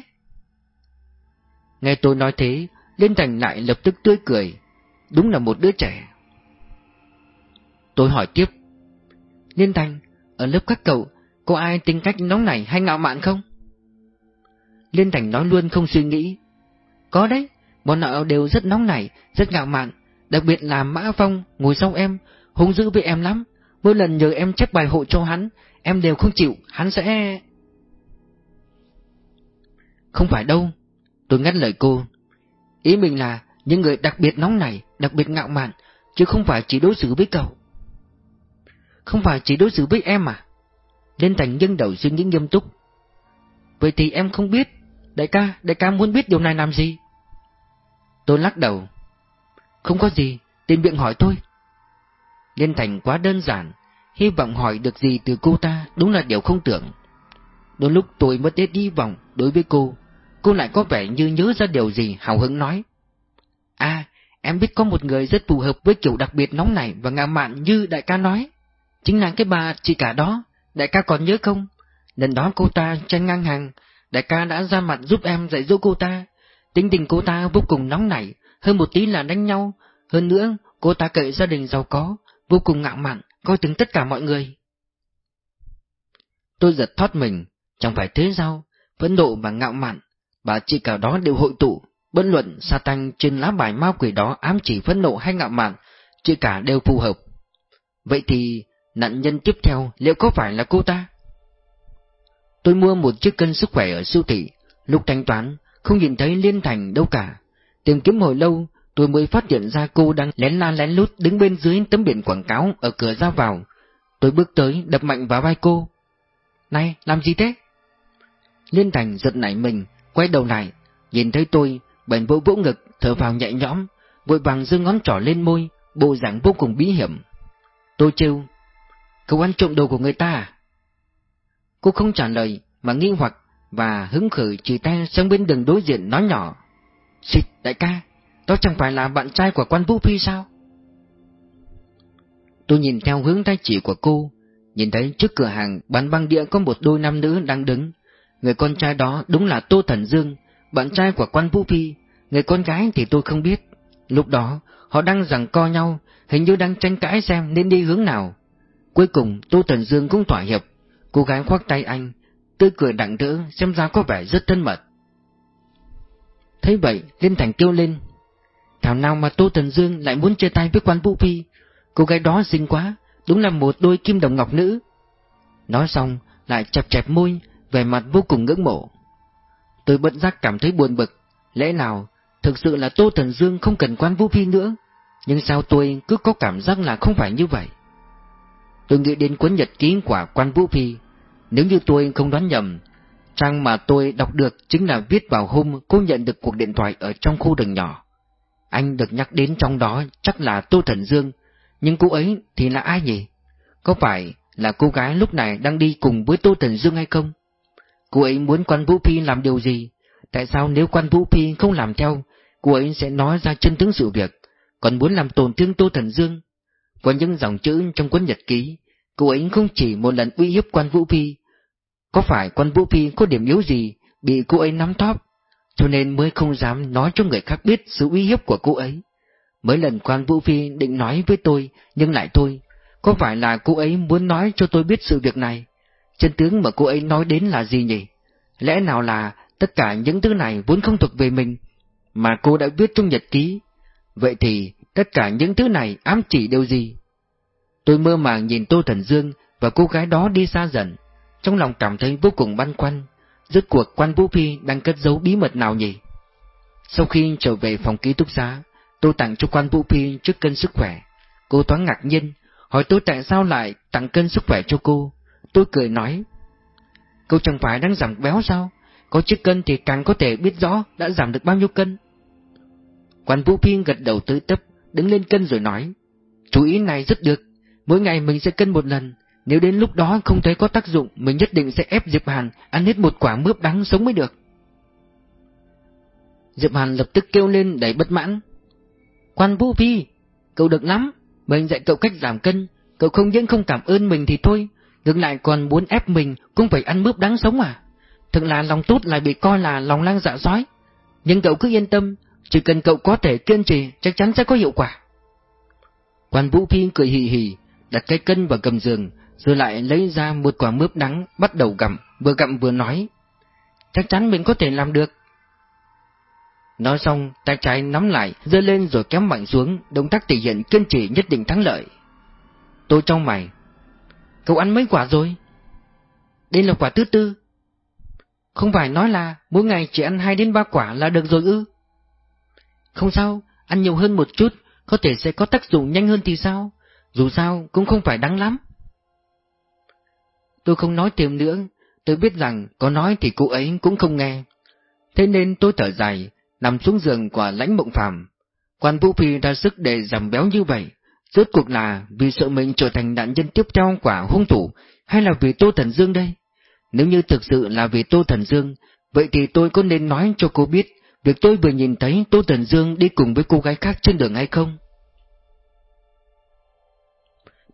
Nghe tôi nói thế, Liên Thành lại lập tức tươi cười. Đúng là một đứa trẻ. Tôi hỏi tiếp. Liên Thành, ở lớp các cậu, có ai tính cách nóng nảy hay ngạo mạn không? Liên Thành nói luôn không suy nghĩ. Có đấy, bọn họ đều rất nóng nảy, rất ngạo mạn, đặc biệt là Mã Phong ngồi sau em, hung dữ với em lắm. Mỗi lần nhờ em chép bài hộ cho hắn, em đều không chịu, hắn sẽ... Không phải đâu, tôi ngắt lời cô. Ý mình là những người đặc biệt nóng nảy, đặc biệt ngạo mạn, chứ không phải chỉ đối xử với cậu. Không phải chỉ đối xử với em à? Lên Thành nhân đầu suy nghĩ nghiêm túc. Vậy thì em không biết, đại ca, đại ca muốn biết điều này làm gì? Tôi lắc đầu. Không có gì, tìm miệng hỏi thôi. Liên Thành quá đơn giản, hy vọng hỏi được gì từ cô ta đúng là điều không tưởng. Đôi lúc tôi mất hết hy vọng đối với cô, cô lại có vẻ như nhớ ra điều gì hào hứng nói. À, em biết có một người rất phù hợp với kiểu đặc biệt nóng này và ngạo mạn như đại ca nói. Chính là cái bà chị cả đó, đại ca còn nhớ không? Lần đó cô ta tranh ngang hàng, đại ca đã ra mặt giúp em dạy dỗ cô ta. Tính tình cô ta vô cùng nóng nảy, hơn một tí là đánh nhau. Hơn nữa, cô ta cậy gia đình giàu có, vô cùng ngạo mạn, coi từng tất cả mọi người. Tôi giật thoát mình, chẳng phải thế sao, phẫn nộ và ngạo mạn, bà chị cả đó đều hội tụ, bất luận sa tanh trên lá bài ma quỷ đó ám chỉ phẫn nộ hay ngạo mạn, chị cả đều phù hợp. Vậy thì, nạn nhân tiếp theo liệu có phải là cô ta? Tôi mua một chiếc cân sức khỏe ở siêu thị, lúc thanh toán, không nhìn thấy Liên Thành đâu cả. Tìm kiếm hồi lâu, tôi mới phát hiện ra cô đang lén la lén lút đứng bên dưới tấm biển quảng cáo ở cửa ra vào. Tôi bước tới đập mạnh vào vai cô. Này, làm gì thế? Liên Thành giật nảy mình, quay đầu lại, nhìn thấy tôi, bèn vỗ vỗ ngực, thở vào nhẹ nhõm, vội vàng giương ngón trỏ lên môi, bộ dạng vô cùng bí hiểm. Tôi trêu, cậu ăn trộm đồ của người ta à? Cô không trả lời, mà nghi hoặc và hứng khởi chỉ tay sang bên đường đối diện nói nhỏ. Xịt, đại ca, đó chẳng phải là bạn trai của quan Vũ Phi sao? Tôi nhìn theo hướng tay chỉ của cô, nhìn thấy trước cửa hàng bán băng địa có một đôi nam nữ đang đứng. Người con trai đó đúng là Tô Thần Dương, bạn trai của quan Vũ Phi, người con gái thì tôi không biết. Lúc đó, họ đang giằng co nhau, hình như đang tranh cãi xem nên đi hướng nào. Cuối cùng, Tô Thần Dương cũng thỏa hiệp, cô gái khoác tay anh, tươi cười đặng đỡ, xem ra có vẻ rất thân mật. Thấy vậy, Liên Thành kêu lên. Thảo nào mà Tô Thần Dương lại muốn chia tay với quan Vũ Phi, cô gái đó xinh quá, đúng là một đôi kim đồng ngọc nữ. Nói xong, lại chập chẹp môi, vẻ mặt vô cùng ngưỡng mộ. Tôi bất giác cảm thấy buồn bực, lẽ nào thực sự là Tô Thần Dương không cần quan Vũ Phi nữa, nhưng sao tôi cứ có cảm giác là không phải như vậy. Tôi nghĩ đến cuốn nhật ký của quan Vũ Phi, nếu như tôi không đoán nhầm, trang mà tôi đọc được chính là viết vào hôm cô nhận được cuộc điện thoại ở trong khu rừng nhỏ. Anh được nhắc đến trong đó chắc là Tô Thần Dương, nhưng cô ấy thì là ai nhỉ? Có phải là cô gái lúc này đang đi cùng với Tô Thần Dương hay không? Cô ấy muốn quan Vũ Phi làm điều gì? Tại sao nếu quan Vũ Phi không làm theo, cô ấy sẽ nói ra chân tướng sự việc, còn muốn làm tổn thương Tô Thần Dương? Qua những dòng chữ trong cuốn nhật ký, cô ấy không chỉ một lần uy hiếp quan Vũ Phi. Có phải quan Vũ Phi có điểm yếu gì, bị cô ấy nắm thóp, cho nên mới không dám nói cho người khác biết sự uy hiếp của cô ấy. Mấy lần quan Vũ Phi định nói với tôi, nhưng lại thôi, có phải là cô ấy muốn nói cho tôi biết sự việc này? Chân tướng mà cô ấy nói đến là gì nhỉ? Lẽ nào là tất cả những thứ này vốn không thuộc về mình, mà cô đã viết trong nhật ký? Vậy thì tất cả những thứ này ám chỉ điều gì? Tôi mơ màng nhìn Tô Thần Dương và cô gái đó đi xa dần, trong lòng cảm thấy vô cùng băn khoăn, rốt cuộc quan Vũ Phi đang cất giấu bí mật nào nhỉ? Sau khi trở về phòng ký túc xá, tôi tặng cho quan Vũ Phi chiếc cân sức khỏe. Cô thoáng ngạc nhiên, hỏi tôi tại sao lại tặng cân sức khỏe cho cô. Tôi cười nói, cô chẳng phải đang giảm béo sao? Có chiếc cân thì càng có thể biết rõ đã giảm được bao nhiêu cân. Quan Vũ Phi gật đầu tới tấp, đứng lên cân rồi nói, chú ý này rất được, mỗi ngày mình sẽ cân một lần, nếu đến lúc đó không thấy có tác dụng, mình nhất định sẽ ép Diệp Hàn ăn hết một quả mướp đắng sống mới được. Diệp Hàn lập tức kêu lên đầy bất mãn. Quan Vũ Phi, cậu được lắm, mình dạy cậu cách giảm cân, cậu không những không cảm ơn mình thì thôi, ngược lại còn muốn ép mình cũng phải ăn mướp đắng sống à. Thật là lòng tốt lại bị coi là lòng lang dạ sói. Nhưng cậu cứ yên tâm, chỉ cần cậu có thể kiên trì chắc chắn sẽ có hiệu quả. Quan Vũ Phi cười hì hì, đặt cái cân vào cầm giường, rồi lại lấy ra một quả mướp đắng bắt đầu gặm, vừa gặm vừa nói. Chắc chắn mình có thể làm được. Nói xong, tay trái nắm lại, giơ lên rồi kéo mạnh xuống, động tác thể hiện kiên trì nhất định thắng lợi. Tôi trong mày. Cậu ăn mấy quả rồi? Đây là quả thứ tư. Không phải nói là mỗi ngày chỉ ăn hai đến ba quả là được rồi ư? Không sao, ăn nhiều hơn một chút, có thể sẽ có tác dụng nhanh hơn thì sao? Dù sao cũng không phải đắng lắm. Tôi không nói thêm nữa, tôi biết rằng có nói thì cô ấy cũng không nghe. Thế nên tôi thở dài, nằm xuống giường của lãnh mộng phàm. Quan Vũ Phi ra sức để giảm béo như vậy, rốt cuộc là vì sợ mình trở thành nạn nhân tiếp theo quả hung thủ, hay là vì Tô Thần Dương đây? Nếu như thực sự là vì Tô Thần Dương, vậy thì tôi có nên nói cho cô biết việc tôi vừa nhìn thấy Tô Tần Dương đi cùng với cô gái khác trên đường hay không?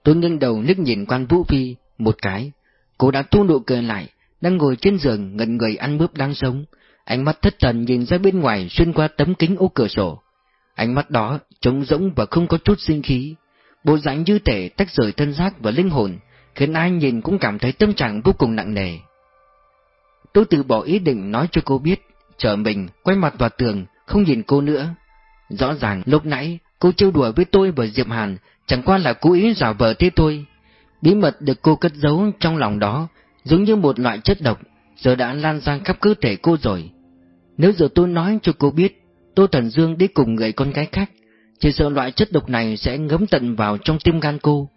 Tôi nghiêng đầu liếc nhìn quan Vũ Phi một cái, cô đã thu nụ cười lại, đang ngồi trên giường ngẩn người ăn bướp đang sống, ánh mắt thất thần nhìn ra bên ngoài xuyên qua tấm kính ô cửa sổ. Ánh mắt đó trống rỗng và không có chút sinh khí, bộ dáng như thể tách rời thân xác và linh hồn, khiến ai nhìn cũng cảm thấy tâm trạng vô cùng nặng nề. Tôi từ bỏ ý định nói cho cô biết, trở mình, quay mặt vào tường, không nhìn cô nữa. Rõ ràng lúc nãy cô trêu đùa với tôi và Diệp Hàn chẳng qua là cố ý giả vờ thế tôi. Bí mật được cô cất giấu trong lòng đó, giống như một loại chất độc, giờ đã lan sang khắp cơ thể cô rồi. Nếu giờ tôi nói cho cô biết, Tô Thần Dương đi cùng người con gái khác, chỉ sợ loại chất độc này sẽ ngấm tận vào trong tim gan cô,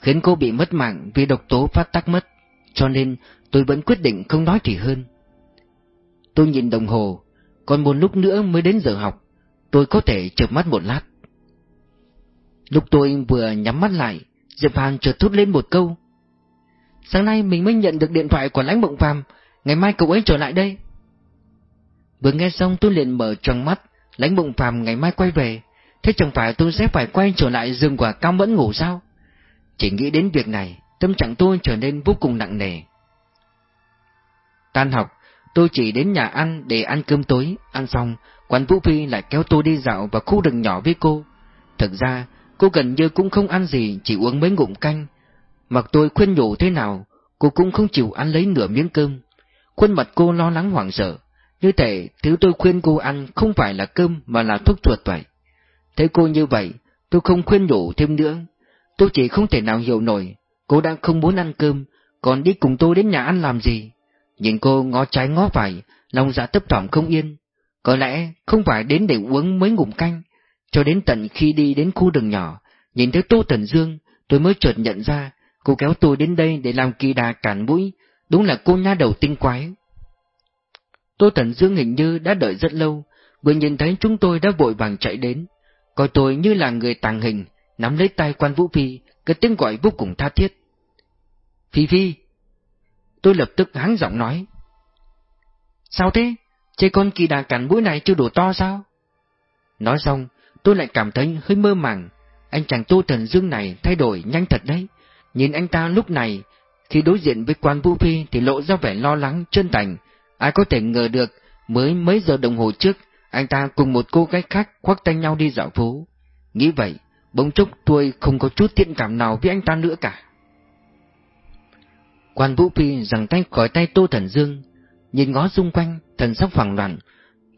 khiến cô bị mất mạng vì độc tố phát tác mất, cho nên tôi vẫn quyết định không nói thì hơn. Tôi nhìn đồng hồ, còn một lúc nữa mới đến giờ học, tôi có thể chợp mắt một lát. Lúc tôi vừa nhắm mắt lại, Diệp Hàn chợt thốt lên một câu. Sáng nay mình mới nhận được điện thoại của lãnh mộng phàm, ngày mai cậu ấy trở lại đây. Vừa nghe xong tôi liền mở tròn mắt, lãnh mộng phàm ngày mai quay về, thế chẳng phải tôi sẽ phải quay trở lại giường quả Cao vẫn ngủ sao? Chỉ nghĩ đến việc này, tâm trạng tôi trở nên vô cùng nặng nề. Tan học, tôi chỉ đến nhà ăn để ăn cơm tối, ăn xong, quán Vũ Phi lại kéo tôi đi dạo vào khu rừng nhỏ với cô. Thực ra, cô gần như cũng không ăn gì, chỉ uống mấy ngụm canh. Mặc tôi khuyên nhủ thế nào, cô cũng không chịu ăn lấy nửa miếng cơm. Khuôn mặt cô lo lắng hoảng sợ, như thể thứ tôi khuyên cô ăn không phải là cơm mà là thuốc chuột vậy. Thấy cô như vậy, tôi không khuyên nhủ thêm nữa. Tôi chỉ không thể nào hiểu nổi, cô đang không muốn ăn cơm, còn đi cùng tôi đến nhà ăn làm gì. Nhìn cô ngó trái ngó phải, lòng dạ tấp thỏm không yên. Có lẽ không phải đến để uống mấy ngụm canh, cho đến tận khi đi đến khu đường nhỏ, nhìn thấy Tô Tần Dương, tôi mới chợt nhận ra, cô kéo tôi đến đây để làm kỳ đà cản mũi, đúng là cô nha đầu tinh quái. Tô Tần Dương hình như đã đợi rất lâu, vừa nhìn thấy chúng tôi đã vội vàng chạy đến, coi tôi như là người tàng hình, nắm lấy tay quan Vũ Phi, cái tiếng gọi vô cùng tha thiết. Phi Phi! Tôi lập tức hắng giọng nói. Sao thế? Chơi con kỳ đà cản mũi này chưa đủ to sao? Nói xong, tôi lại cảm thấy hơi mơ màng. Anh chàng Tô Thần Dương này thay đổi nhanh thật đấy. Nhìn anh ta lúc này, khi đối diện với quan Vũ Phi thì lộ ra vẻ lo lắng, chân thành. Ai có thể ngờ được, mới mấy giờ đồng hồ trước, anh ta cùng một cô gái khác khoác tay nhau đi dạo phố. Nghĩ vậy, bỗng chốc tôi không có chút thiện cảm nào với anh ta nữa cả. Quan Vũ Phi giằng tay khỏi tay Tô Thần Dương, nhìn ngó xung quanh, thần sắc hoảng loạn,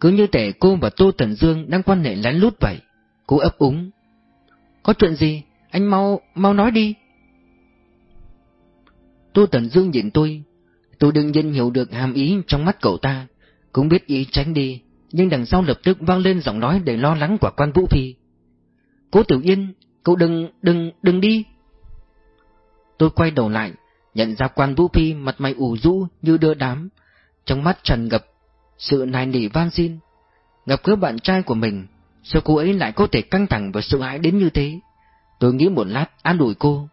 cứ như thể cô và Tô Thần Dương đang quan hệ lén lút vậy. Cô ấp úng. Có chuyện gì? Anh mau, mau nói đi. Tô Thần Dương nhìn tôi. Tôi đương nhiên hiểu được hàm ý trong mắt cậu ta, cũng biết ý tránh đi, nhưng đằng sau lập tức vang lên giọng nói đầy lo lắng của quan Vũ Phi. Cố Tiểu Yên, cậu đừng, đừng, đừng đi. Tôi quay đầu lại, nhận ra quan Vũ Phi mặt mày ủ rũ như đưa đám, trong mắt tràn ngập sự nài nỉ van xin. Gặp gỡ bạn trai của mình, sao cô ấy lại có thể căng thẳng và sợ hãi đến như thế? Tôi nghĩ một lát an ủi cô.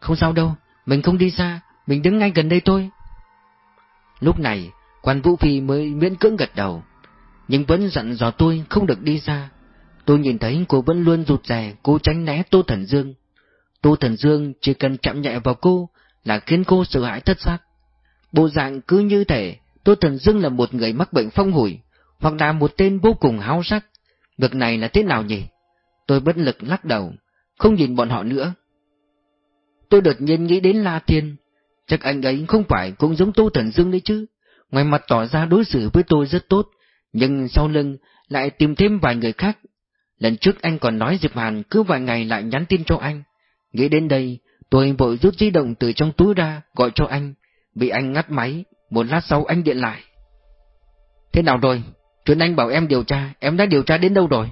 Không sao đâu, mình không đi xa, mình đứng ngay gần đây thôi. Lúc này, quan Vũ Phi mới miễn cưỡng gật đầu, nhưng vẫn dặn dò tôi không được đi xa. Tôi nhìn thấy cô vẫn luôn rụt rè, cố tránh né Tô Thần Dương. Tô Thần Dương chỉ cần chạm nhẹ vào cô là khiến cô sợ hãi thất xác. Bộ dạng cứ như thể Tô Thần Dương là một người mắc bệnh phong hủi, hoặc là một tên vô cùng háo sắc. Việc này là thế nào nhỉ? Tôi bất lực lắc đầu, không nhìn bọn họ nữa. Tôi đột nhiên nghĩ đến La Thiên, chắc anh ấy không phải cũng giống Tô Thần Dương đấy chứ. Ngoài mặt tỏ ra đối xử với tôi rất tốt, nhưng sau lưng lại tìm thêm vài người khác. Lần trước anh còn nói Diệp Hàn cứ vài ngày lại nhắn tin cho anh. Nghĩ đến đây, tôi vội rút di động từ trong túi ra, gọi cho anh. Bị anh ngắt máy, một lát sau anh điện lại. Thế nào rồi? Chuyện anh bảo em điều tra, em đã điều tra đến đâu rồi?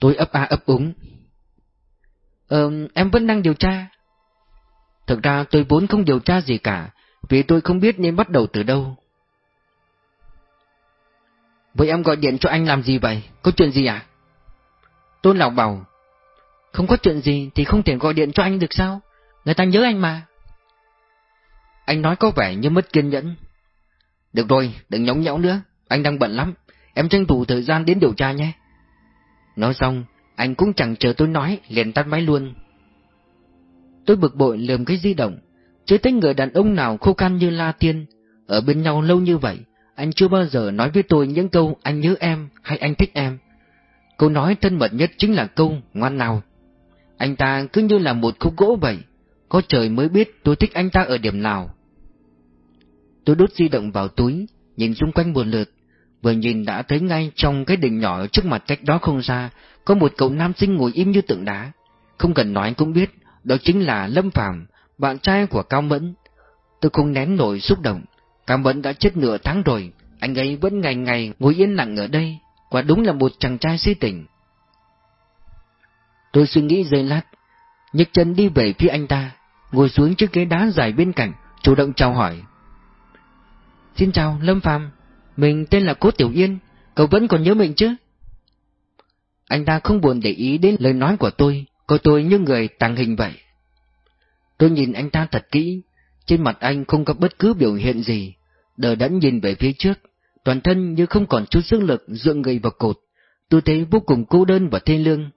Tôi ấp a ấp úng. Ờ, em vẫn đang điều tra. Thực ra tôi vốn không điều tra gì cả, vì tôi không biết nên bắt đầu từ đâu. Vậy em gọi điện cho anh làm gì vậy? Có chuyện gì à? Tôn Lão bảo, không có chuyện gì thì không thể gọi điện cho anh được sao? Người ta nhớ anh mà. Anh nói có vẻ như mất kiên nhẫn. Được rồi, đừng nhõng nhẽo nữa, anh đang bận lắm, em tranh thủ thời gian đến điều tra nhé. Nói xong, anh cũng chẳng chờ tôi nói, liền tắt máy luôn. Tôi bực bội lườm cái di động, chưa thấy người đàn ông nào khô khan như La Tiên, ở bên nhau lâu như vậy, anh chưa bao giờ nói với tôi những câu anh nhớ em hay anh thích em. Câu nói thân mật nhất chính là câu ngoan nào, anh ta cứ như là một khúc gỗ vậy, có trời mới biết tôi thích anh ta ở điểm nào. Tôi đút di động vào túi, nhìn xung quanh một lượt, vừa nhìn đã thấy ngay trong cái đình nhỏ trước mặt cách đó không xa, có một cậu nam sinh ngồi im như tượng đá. Không cần nói cũng biết, đó chính là Lâm Phàm, bạn trai của Cao Mẫn. Tôi không nén nổi xúc động, Cao Mẫn đã chết nửa tháng rồi, anh ấy vẫn ngày ngày ngồi yên lặng ở đây, quả đúng là một chàng trai si tình. Tôi suy nghĩ giây lát, nhấc chân đi về phía anh ta, ngồi xuống trước ghế đá dài bên cạnh, chủ động chào hỏi. Xin chào, Lâm Phàm, mình tên là Cố Tiểu Yên, cậu vẫn còn nhớ mình chứ? Anh ta không buồn để ý đến lời nói của tôi, coi tôi như người tàng hình vậy. Tôi nhìn anh ta thật kỹ, trên mặt anh không có bất cứ biểu hiện gì, đờ đẫn nhìn về phía trước, toàn thân như không còn chút sức lực dựa người vào cột, tôi thấy vô cùng cô đơn và thê lương.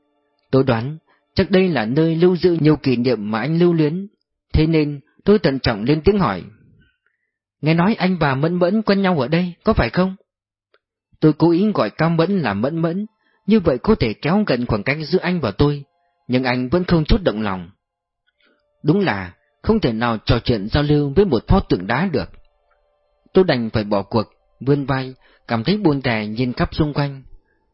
Tôi đoán, chắc đây là nơi lưu giữ nhiều kỷ niệm mà anh lưu luyến, thế nên tôi tận trọng lên tiếng hỏi. Nghe nói anh và Mẫn Mẫn quen nhau ở đây, có phải không? Tôi cố ý gọi Cao Mẫn là Mẫn Mẫn, như vậy có thể kéo gần khoảng cách giữa anh và tôi, nhưng anh vẫn không chút động lòng. Đúng là không thể nào trò chuyện giao lưu với một pho tượng đá được. Tôi đành phải bỏ cuộc, vươn vai, cảm thấy buồn tẻ nhìn khắp xung quanh.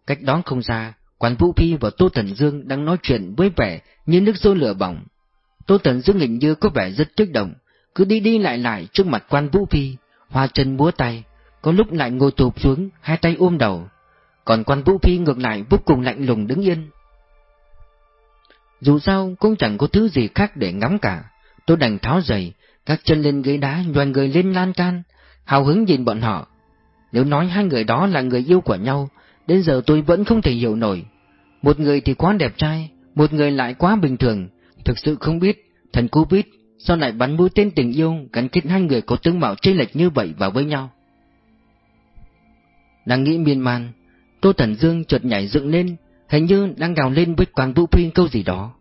Cách đó không xa, Quan Vũ Phi và Tô Thần Dương đang nói chuyện với vẻ như nước sôi lửa bỏng. Tô Thần Dương hình như có vẻ rất kích động, cứ đi đi lại lại trước mặt Quan Vũ Phi, hoa chân múa tay, có lúc lại ngồi tụp xuống, hai tay ôm đầu. Còn Quan Vũ Phi ngược lại vô cùng lạnh lùng đứng yên. Dù sao cũng chẳng có thứ gì khác để ngắm cả, tôi đành tháo giày, các chân lên ghế đá đoàn người lên lan can, hào hứng nhìn bọn họ. Nếu nói hai người đó là người yêu của nhau, đến giờ tôi vẫn không thể hiểu nổi. Một người thì quá đẹp trai, một người lại quá bình thường, thực sự không biết, thần Cupid biết, sao lại bắn mũi tên tình yêu gắn kết hai người có tướng mạo chênh lệch như vậy vào với nhau. Đang nghĩ miên man, Tô Thần Dương chợt nhảy dựng lên, hình như đang gào lên với Quan Vũ Phi câu gì đó.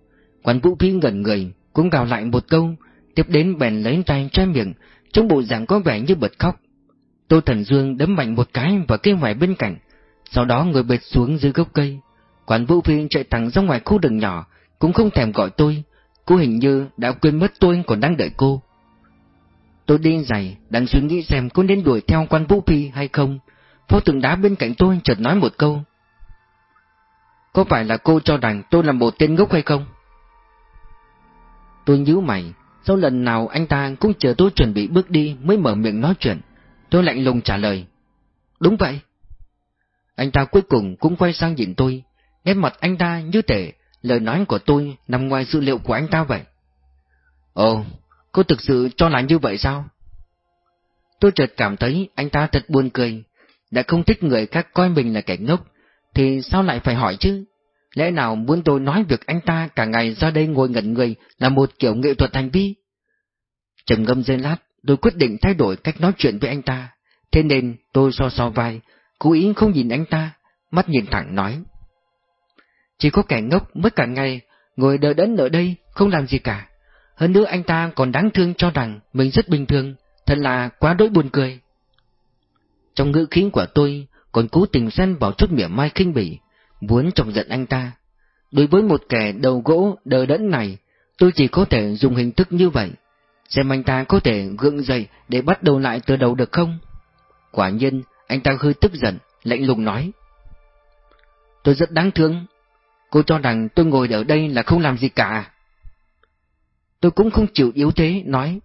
Quan Vũ Phi ngẩn người, cũng gào lại một câu, tiếp đến bèn lấy tay che miệng, trong bộ dạng có vẻ như bật khóc. Tô Thần Dương đấm mạnh một cái vào cây ngoài bên cạnh, sau đó ngồi bệt xuống dưới gốc cây. Quản Vũ Phi chạy thẳng ra ngoài khu đường nhỏ, cũng không thèm gọi tôi, cô hình như đã quên mất tôi còn đang đợi cô. Tôi đi giày, đang suy nghĩ xem có nên đuổi theo quan Vũ Phi hay không. Phó tường đá bên cạnh tôi chợt nói một câu. Có phải là cô cho rằng tôi là một tên ngốc hay không? Tôi nhíu mày, sau lần nào anh ta cũng chờ tôi chuẩn bị bước đi mới mở miệng nói chuyện. Tôi lạnh lùng trả lời. Đúng vậy. Anh ta cuối cùng cũng quay sang nhìn tôi, nét mặt anh ta như thể lời nói của tôi nằm ngoài dữ liệu của anh ta vậy. Ồ, cô thực sự cho là như vậy sao? Tôi chợt cảm thấy anh ta thật buồn cười, đã không thích người khác coi mình là kẻ ngốc, thì sao lại phải hỏi chứ? Lẽ nào muốn tôi nói việc anh ta cả ngày ra đây ngồi ngẩn người là một kiểu nghệ thuật hành vi? Trầm ngâm giây lát, tôi quyết định thay đổi cách nói chuyện với anh ta, thế nên tôi so so vai, cố ý không nhìn anh ta, mắt nhìn thẳng nói. Chỉ có kẻ ngốc mất cả ngày, ngồi đợi đẫn ở đây, không làm gì cả. Hơn nữa anh ta còn đáng thương cho rằng mình rất bình thường, thật là quá đỗi buồn cười. Trong ngữ khí của tôi còn cố tình xen vào chút mỉa mai kinh bỉ, muốn chọc giận anh ta. Đối với một kẻ đầu gỗ đờ đẫn này, tôi chỉ có thể dùng hình thức như vậy. Xem anh ta có thể gượng dậy để bắt đầu lại từ đầu được không? Quả nhiên, anh ta hơi tức giận, lạnh lùng nói. Tôi rất đáng thương. Cô cho rằng tôi ngồi ở đây là không làm gì cả. Tôi cũng không chịu yếu thế, nói.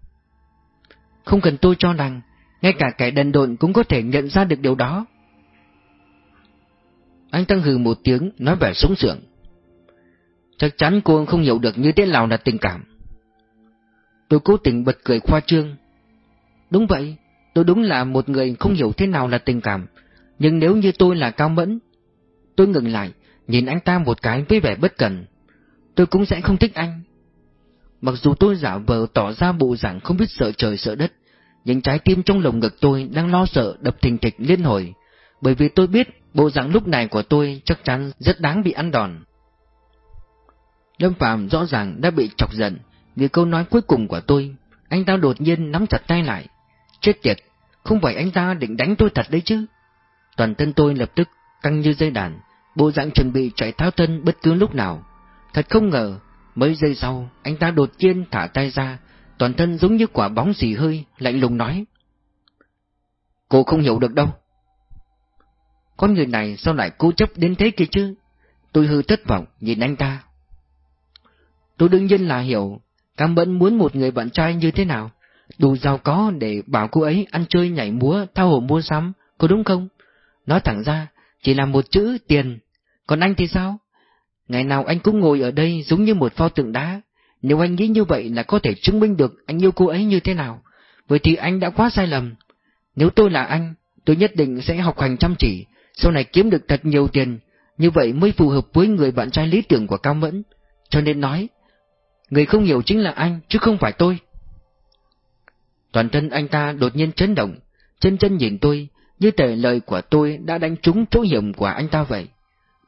Không cần tôi cho rằng, ngay cả kẻ đần độn cũng có thể nhận ra được điều đó. Anh tăng hừ một tiếng, nói vẻ súng sượng. Chắc chắn cô không hiểu được như thế nào là tình cảm. Tôi cố tình bật cười khoa trương. Đúng vậy, tôi đúng là một người không hiểu thế nào là tình cảm, nhưng nếu như tôi là cao mẫn, tôi ngừng lại, nhìn anh ta một cái với vẻ bất cần. Tôi cũng sẽ không thích anh. Mặc dù tôi giả vờ tỏ ra bộ dạng không biết sợ trời sợ đất, nhưng trái tim trong lồng ngực tôi đang lo sợ đập thình thịch liên hồi, bởi vì tôi biết bộ dạng lúc này của tôi chắc chắn rất đáng bị ăn đòn. Lâm Phạm rõ ràng đã bị chọc giận vì câu nói cuối cùng của tôi, anh ta đột nhiên nắm chặt tay lại. Chết tiệt, không phải anh ta định đánh tôi thật đấy chứ. Toàn thân tôi lập tức căng như dây đàn, bộ dạng chuẩn bị chạy tháo thân bất cứ lúc nào. Thật không ngờ, Mấy giây sau, anh ta đột nhiên thả tay ra, toàn thân giống như quả bóng xì hơi, lạnh lùng nói. Cô không hiểu được đâu. Con người này sao lại cố chấp đến thế kia chứ? Tôi hư thất vọng nhìn anh ta. Tôi đương nhiên là hiểu, Cam Bẫn muốn một người bạn trai như thế nào, đủ giàu có để bảo cô ấy ăn chơi nhảy múa, thao hồ mua sắm, có đúng không? Nói thẳng ra, chỉ là một chữ tiền, còn anh thì sao? Ngày nào anh cũng ngồi ở đây giống như một pho tượng đá, nếu anh nghĩ như vậy là có thể chứng minh được anh yêu cô ấy như thế nào, vậy thì anh đã quá sai lầm. Nếu tôi là anh, tôi nhất định sẽ học hành chăm chỉ, sau này kiếm được thật nhiều tiền, như vậy mới phù hợp với người bạn trai lý tưởng của Cao Mẫn. Cho nên nói, người không hiểu chính là anh, chứ không phải tôi. Toàn thân anh ta đột nhiên chấn động, chân chân nhìn tôi, như thể lời của tôi đã đánh trúng chỗ hiểm của anh ta vậy.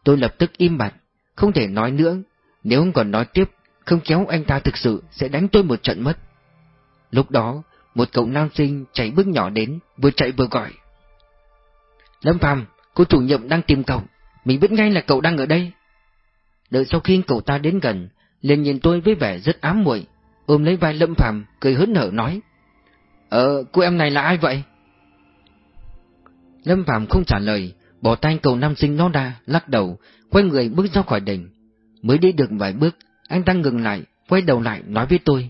Tôi lập tức im bặt, không thể nói nữa, nếu còn nói tiếp, không kéo anh ta thực sự sẽ đánh tôi một trận mất. Lúc đó, một cậu nam sinh chạy bước nhỏ đến, vừa chạy vừa gọi. Lâm Phàm, cô chủ nhiệm đang tìm cậu, mình biết ngay là cậu đang ở đây. Đợi sau khi cậu ta đến gần, liền nhìn tôi với vẻ rất ám muội, ôm lấy vai Lâm Phàm cười hớn hở nói. Ờ, cô em này là ai vậy? Lâm Phàm không trả lời, bỏ tay cậu nam sinh nó ra, lắc đầu, quay người bước ra khỏi đỉnh. Mới đi được vài bước, anh ta ngừng lại, quay đầu lại nói với tôi.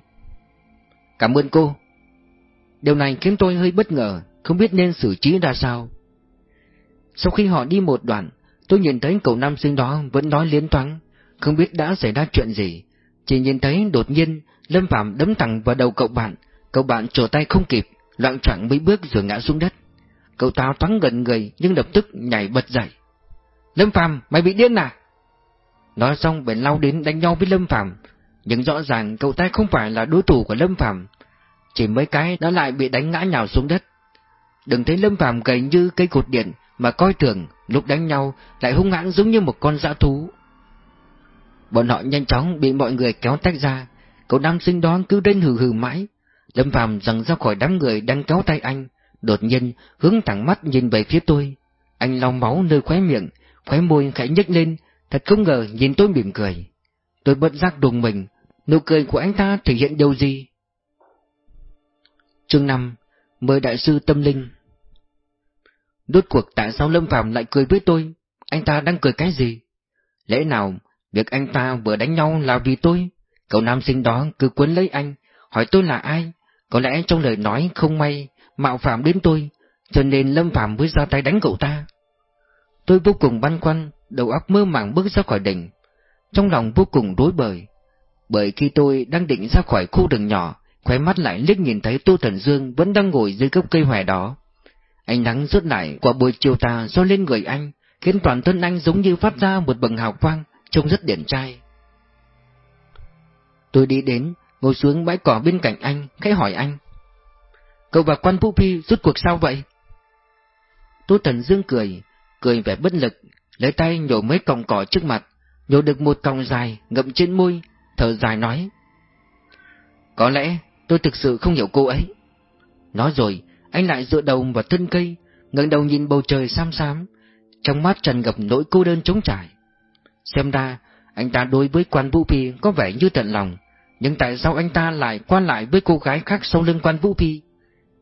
Cảm ơn cô. Điều này khiến tôi hơi bất ngờ, không biết nên xử trí ra sao. Sau khi họ đi một đoạn, tôi nhìn thấy cậu nam sinh đó vẫn nói liến thoáng, không biết đã xảy ra chuyện gì. Chỉ nhìn thấy đột nhiên, Lâm Phạm đấm thẳng vào đầu cậu bạn, cậu bạn trổ tay không kịp, loạn choạng mấy bước rồi ngã xuống đất. Cậu ta thoáng gần người nhưng lập tức nhảy bật dậy. Lâm phàm mày bị điên à? Nói xong bèn lao đến đánh nhau với Lâm phàm nhưng rõ ràng cậu ta không phải là đối thủ của Lâm phàm Chỉ mấy cái đã lại bị đánh ngã nhào xuống đất. Đừng thấy Lâm phàm gầy như cây cột điện mà coi thường, lúc đánh nhau lại hung hãn giống như một con dã thú. Bọn họ nhanh chóng bị mọi người kéo tách ra, cậu nam sinh đó cứ đến hừ hừ mãi. Lâm phàm dần ra khỏi đám người đang kéo tay anh, đột nhiên hướng thẳng mắt nhìn về phía tôi. Anh lau máu nơi khóe miệng, khóe môi khẽ nhếch lên, thật không ngờ nhìn tôi mỉm cười. Tôi bất giác đùng mình, nụ cười của anh ta thể hiện điều gì? Chương 5 Mời Đại sư Tâm Linh Đốt cuộc tại sao Lâm Phạm lại cười với tôi? Anh ta đang cười cái gì? Lẽ nào việc anh ta vừa đánh nhau là vì tôi? Cậu nam sinh đó cứ quấn lấy anh, hỏi tôi là ai? Có lẽ trong lời nói không may, mạo phạm đến tôi, cho nên Lâm Phạm mới ra tay đánh cậu ta. Tôi vô cùng băn khoăn, đầu óc mơ màng bước ra khỏi đỉnh, trong lòng vô cùng rối bời. Bởi khi tôi đang định ra khỏi khu rừng nhỏ, khóe mắt lại liếc nhìn thấy Tô Thần Dương vẫn đang ngồi dưới gốc cây hòe đó. Ánh nắng rớt lại qua buổi chiều tà do lên người anh, khiến toàn thân anh giống như phát ra một bầng hào quang, trông rất điển trai. Tôi đi đến, ngồi xuống bãi cỏ bên cạnh anh, khẽ hỏi anh. Cậu và quan Vũ Phi rút cuộc sao vậy? Tô Thần Dương cười, cười vẻ bất lực, lấy tay nhổ mấy cọng cỏ trước mặt, nhổ được một cọng dài ngậm trên môi, thở dài nói. Có lẽ tôi thực sự không hiểu cô ấy. Nói rồi, anh lại dựa đầu vào thân cây, ngẩng đầu nhìn bầu trời xám xám, trong mắt tràn ngập nỗi cô đơn trống trải. Xem ra, anh ta đối với quan Vũ Phi có vẻ như tận lòng, nhưng tại sao anh ta lại quan lại với cô gái khác sau lưng quan Vũ Phi?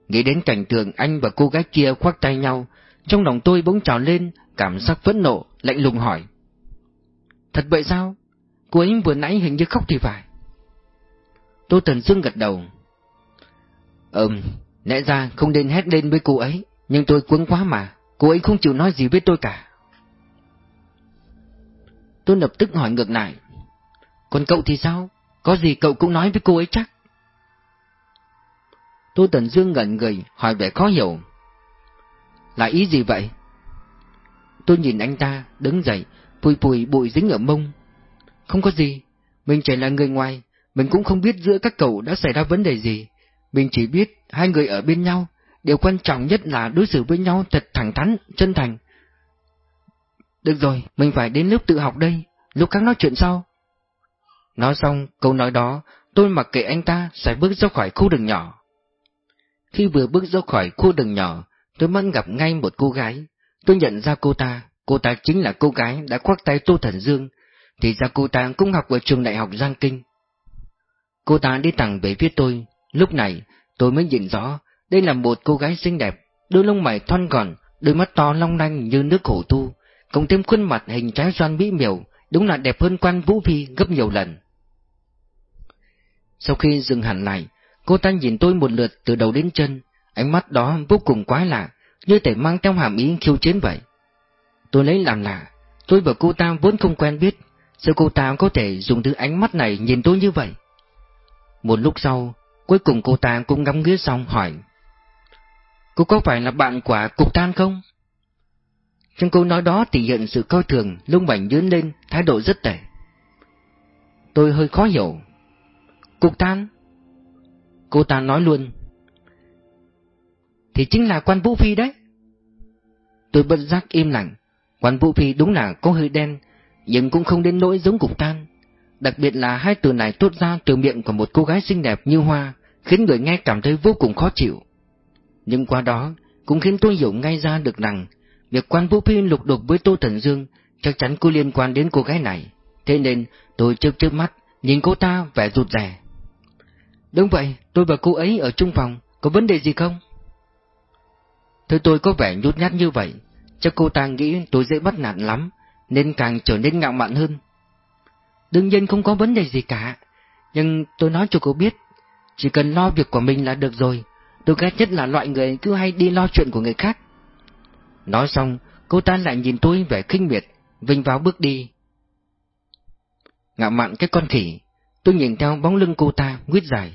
Nghĩ đến cảnh tượng anh và cô gái kia khoác tay nhau, trong lòng tôi bỗng trào lên cảm giác phẫn nộ, lạnh lùng hỏi. Thật vậy sao? Cô ấy vừa nãy hình như khóc thì phải. Tô Tần Dương gật đầu. Ừm, lẽ ra không nên hét lên với cô ấy, nhưng tôi quấn quá mà, cô ấy không chịu nói gì với tôi cả. Tôi lập tức hỏi ngược lại. Còn cậu thì sao? Có gì cậu cũng nói với cô ấy chắc? Tô Tần Dương ngẩn người, hỏi vẻ khó hiểu. Là ý gì vậy? Tôi nhìn anh ta, đứng dậy, phùi phùi bụi dính ở mông. Không có gì, mình chỉ là người ngoài, mình cũng không biết giữa các cậu đã xảy ra vấn đề gì. Mình chỉ biết hai người ở bên nhau, điều quan trọng nhất là đối xử với nhau thật thẳng thắn, chân thành. Được rồi, mình phải đến lớp tự học đây, lúc khác nói chuyện sau. Nói xong câu nói đó, tôi mặc kệ anh ta sẽ bước ra khỏi khu rừng nhỏ. Khi vừa bước ra khỏi khu đường nhỏ, tôi mắt gặp ngay một cô gái. Tôi nhận ra cô ta, cô ta chính là cô gái đã khoác tay Tô Thần Dương, thì ra cô ta cũng học ở trường đại học Giang Kinh. Cô ta đi thẳng về phía tôi, lúc này tôi mới nhìn rõ, đây là một cô gái xinh đẹp, đôi lông mày thon gọn, đôi mắt to long lanh như nước hổ tu, cộng thêm khuôn mặt hình trái xoan mỹ miều, đúng là đẹp hơn quan Vũ Phi gấp nhiều lần. Sau khi dừng hẳn lại, cô ta nhìn tôi một lượt từ đầu đến chân, ánh mắt đó vô cùng quái lạ, như thể mang theo hàm ý khiêu chiến vậy. Tôi lấy làm lạ, tôi và cô ta vốn không quen biết, sao cô ta có thể dùng thứ ánh mắt này nhìn tôi như vậy? Một lúc sau, cuối cùng cô ta cũng ngắm nghía xong hỏi. Cô có phải là bạn của cục tan không? Trong câu nói đó thể hiện sự coi thường, lông mảnh dướn lên, thái độ rất tệ. Tôi hơi khó hiểu. Cục tan? Cô ta nói luôn. Thì chính là quan Vũ Phi đấy. Tôi bất giác im lặng. Quan Vũ Phi đúng là có hơi đen, nhưng cũng không đến nỗi giống cục tan. Đặc biệt là hai từ này tốt ra từ miệng của một cô gái xinh đẹp như Hoa, khiến người nghe cảm thấy vô cùng khó chịu. Nhưng qua đó, cũng khiến tôi hiểu ngay ra được rằng, việc quan Vũ Phi lục đục với Tô Thần Dương chắc chắn có liên quan đến cô gái này. Thế nên, tôi chớp chớp mắt, nhìn cô ta vẻ rụt rè. Đúng vậy, tôi và cô ấy ở chung phòng, có vấn đề gì không? Thứ tôi có vẻ nhút nhát như vậy, chắc cô ta nghĩ tôi dễ bắt nạt lắm, nên càng trở nên ngạo mạn hơn. Đương nhiên không có vấn đề gì cả, nhưng tôi nói cho cô biết, chỉ cần lo việc của mình là được rồi, tôi ghét nhất là loại người cứ hay đi lo chuyện của người khác. Nói xong, cô ta lại nhìn tôi vẻ khinh miệt, vinh vào bước đi. Ngạo mạn cái con khỉ, tôi nhìn theo bóng lưng cô ta, nguyết dài.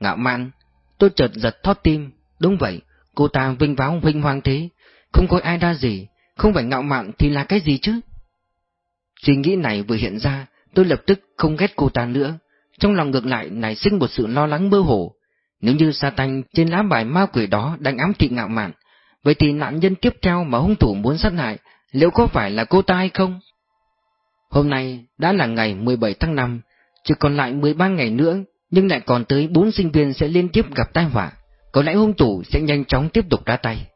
Ngạo mạn, tôi chợt giật thót tim, đúng vậy, cô ta vinh váo vinh hoang thế, không có ai ra gì, không phải ngạo mạn thì là cái gì chứ? Suy nghĩ này vừa hiện ra, tôi lập tức không ghét cô ta nữa, trong lòng ngược lại nảy sinh một sự lo lắng mơ hồ. Nếu như sa tanh trên lá bài ma quỷ đó đang ám thị ngạo mạn, vậy thì nạn nhân tiếp theo mà hung thủ muốn sát hại, liệu có phải là cô ta hay không? Hôm nay đã là ngày 17 tháng 5, chỉ còn lại 13 ngày nữa, nhưng lại còn tới 4 sinh viên sẽ liên tiếp gặp tai họa, có lẽ hung thủ sẽ nhanh chóng tiếp tục ra tay.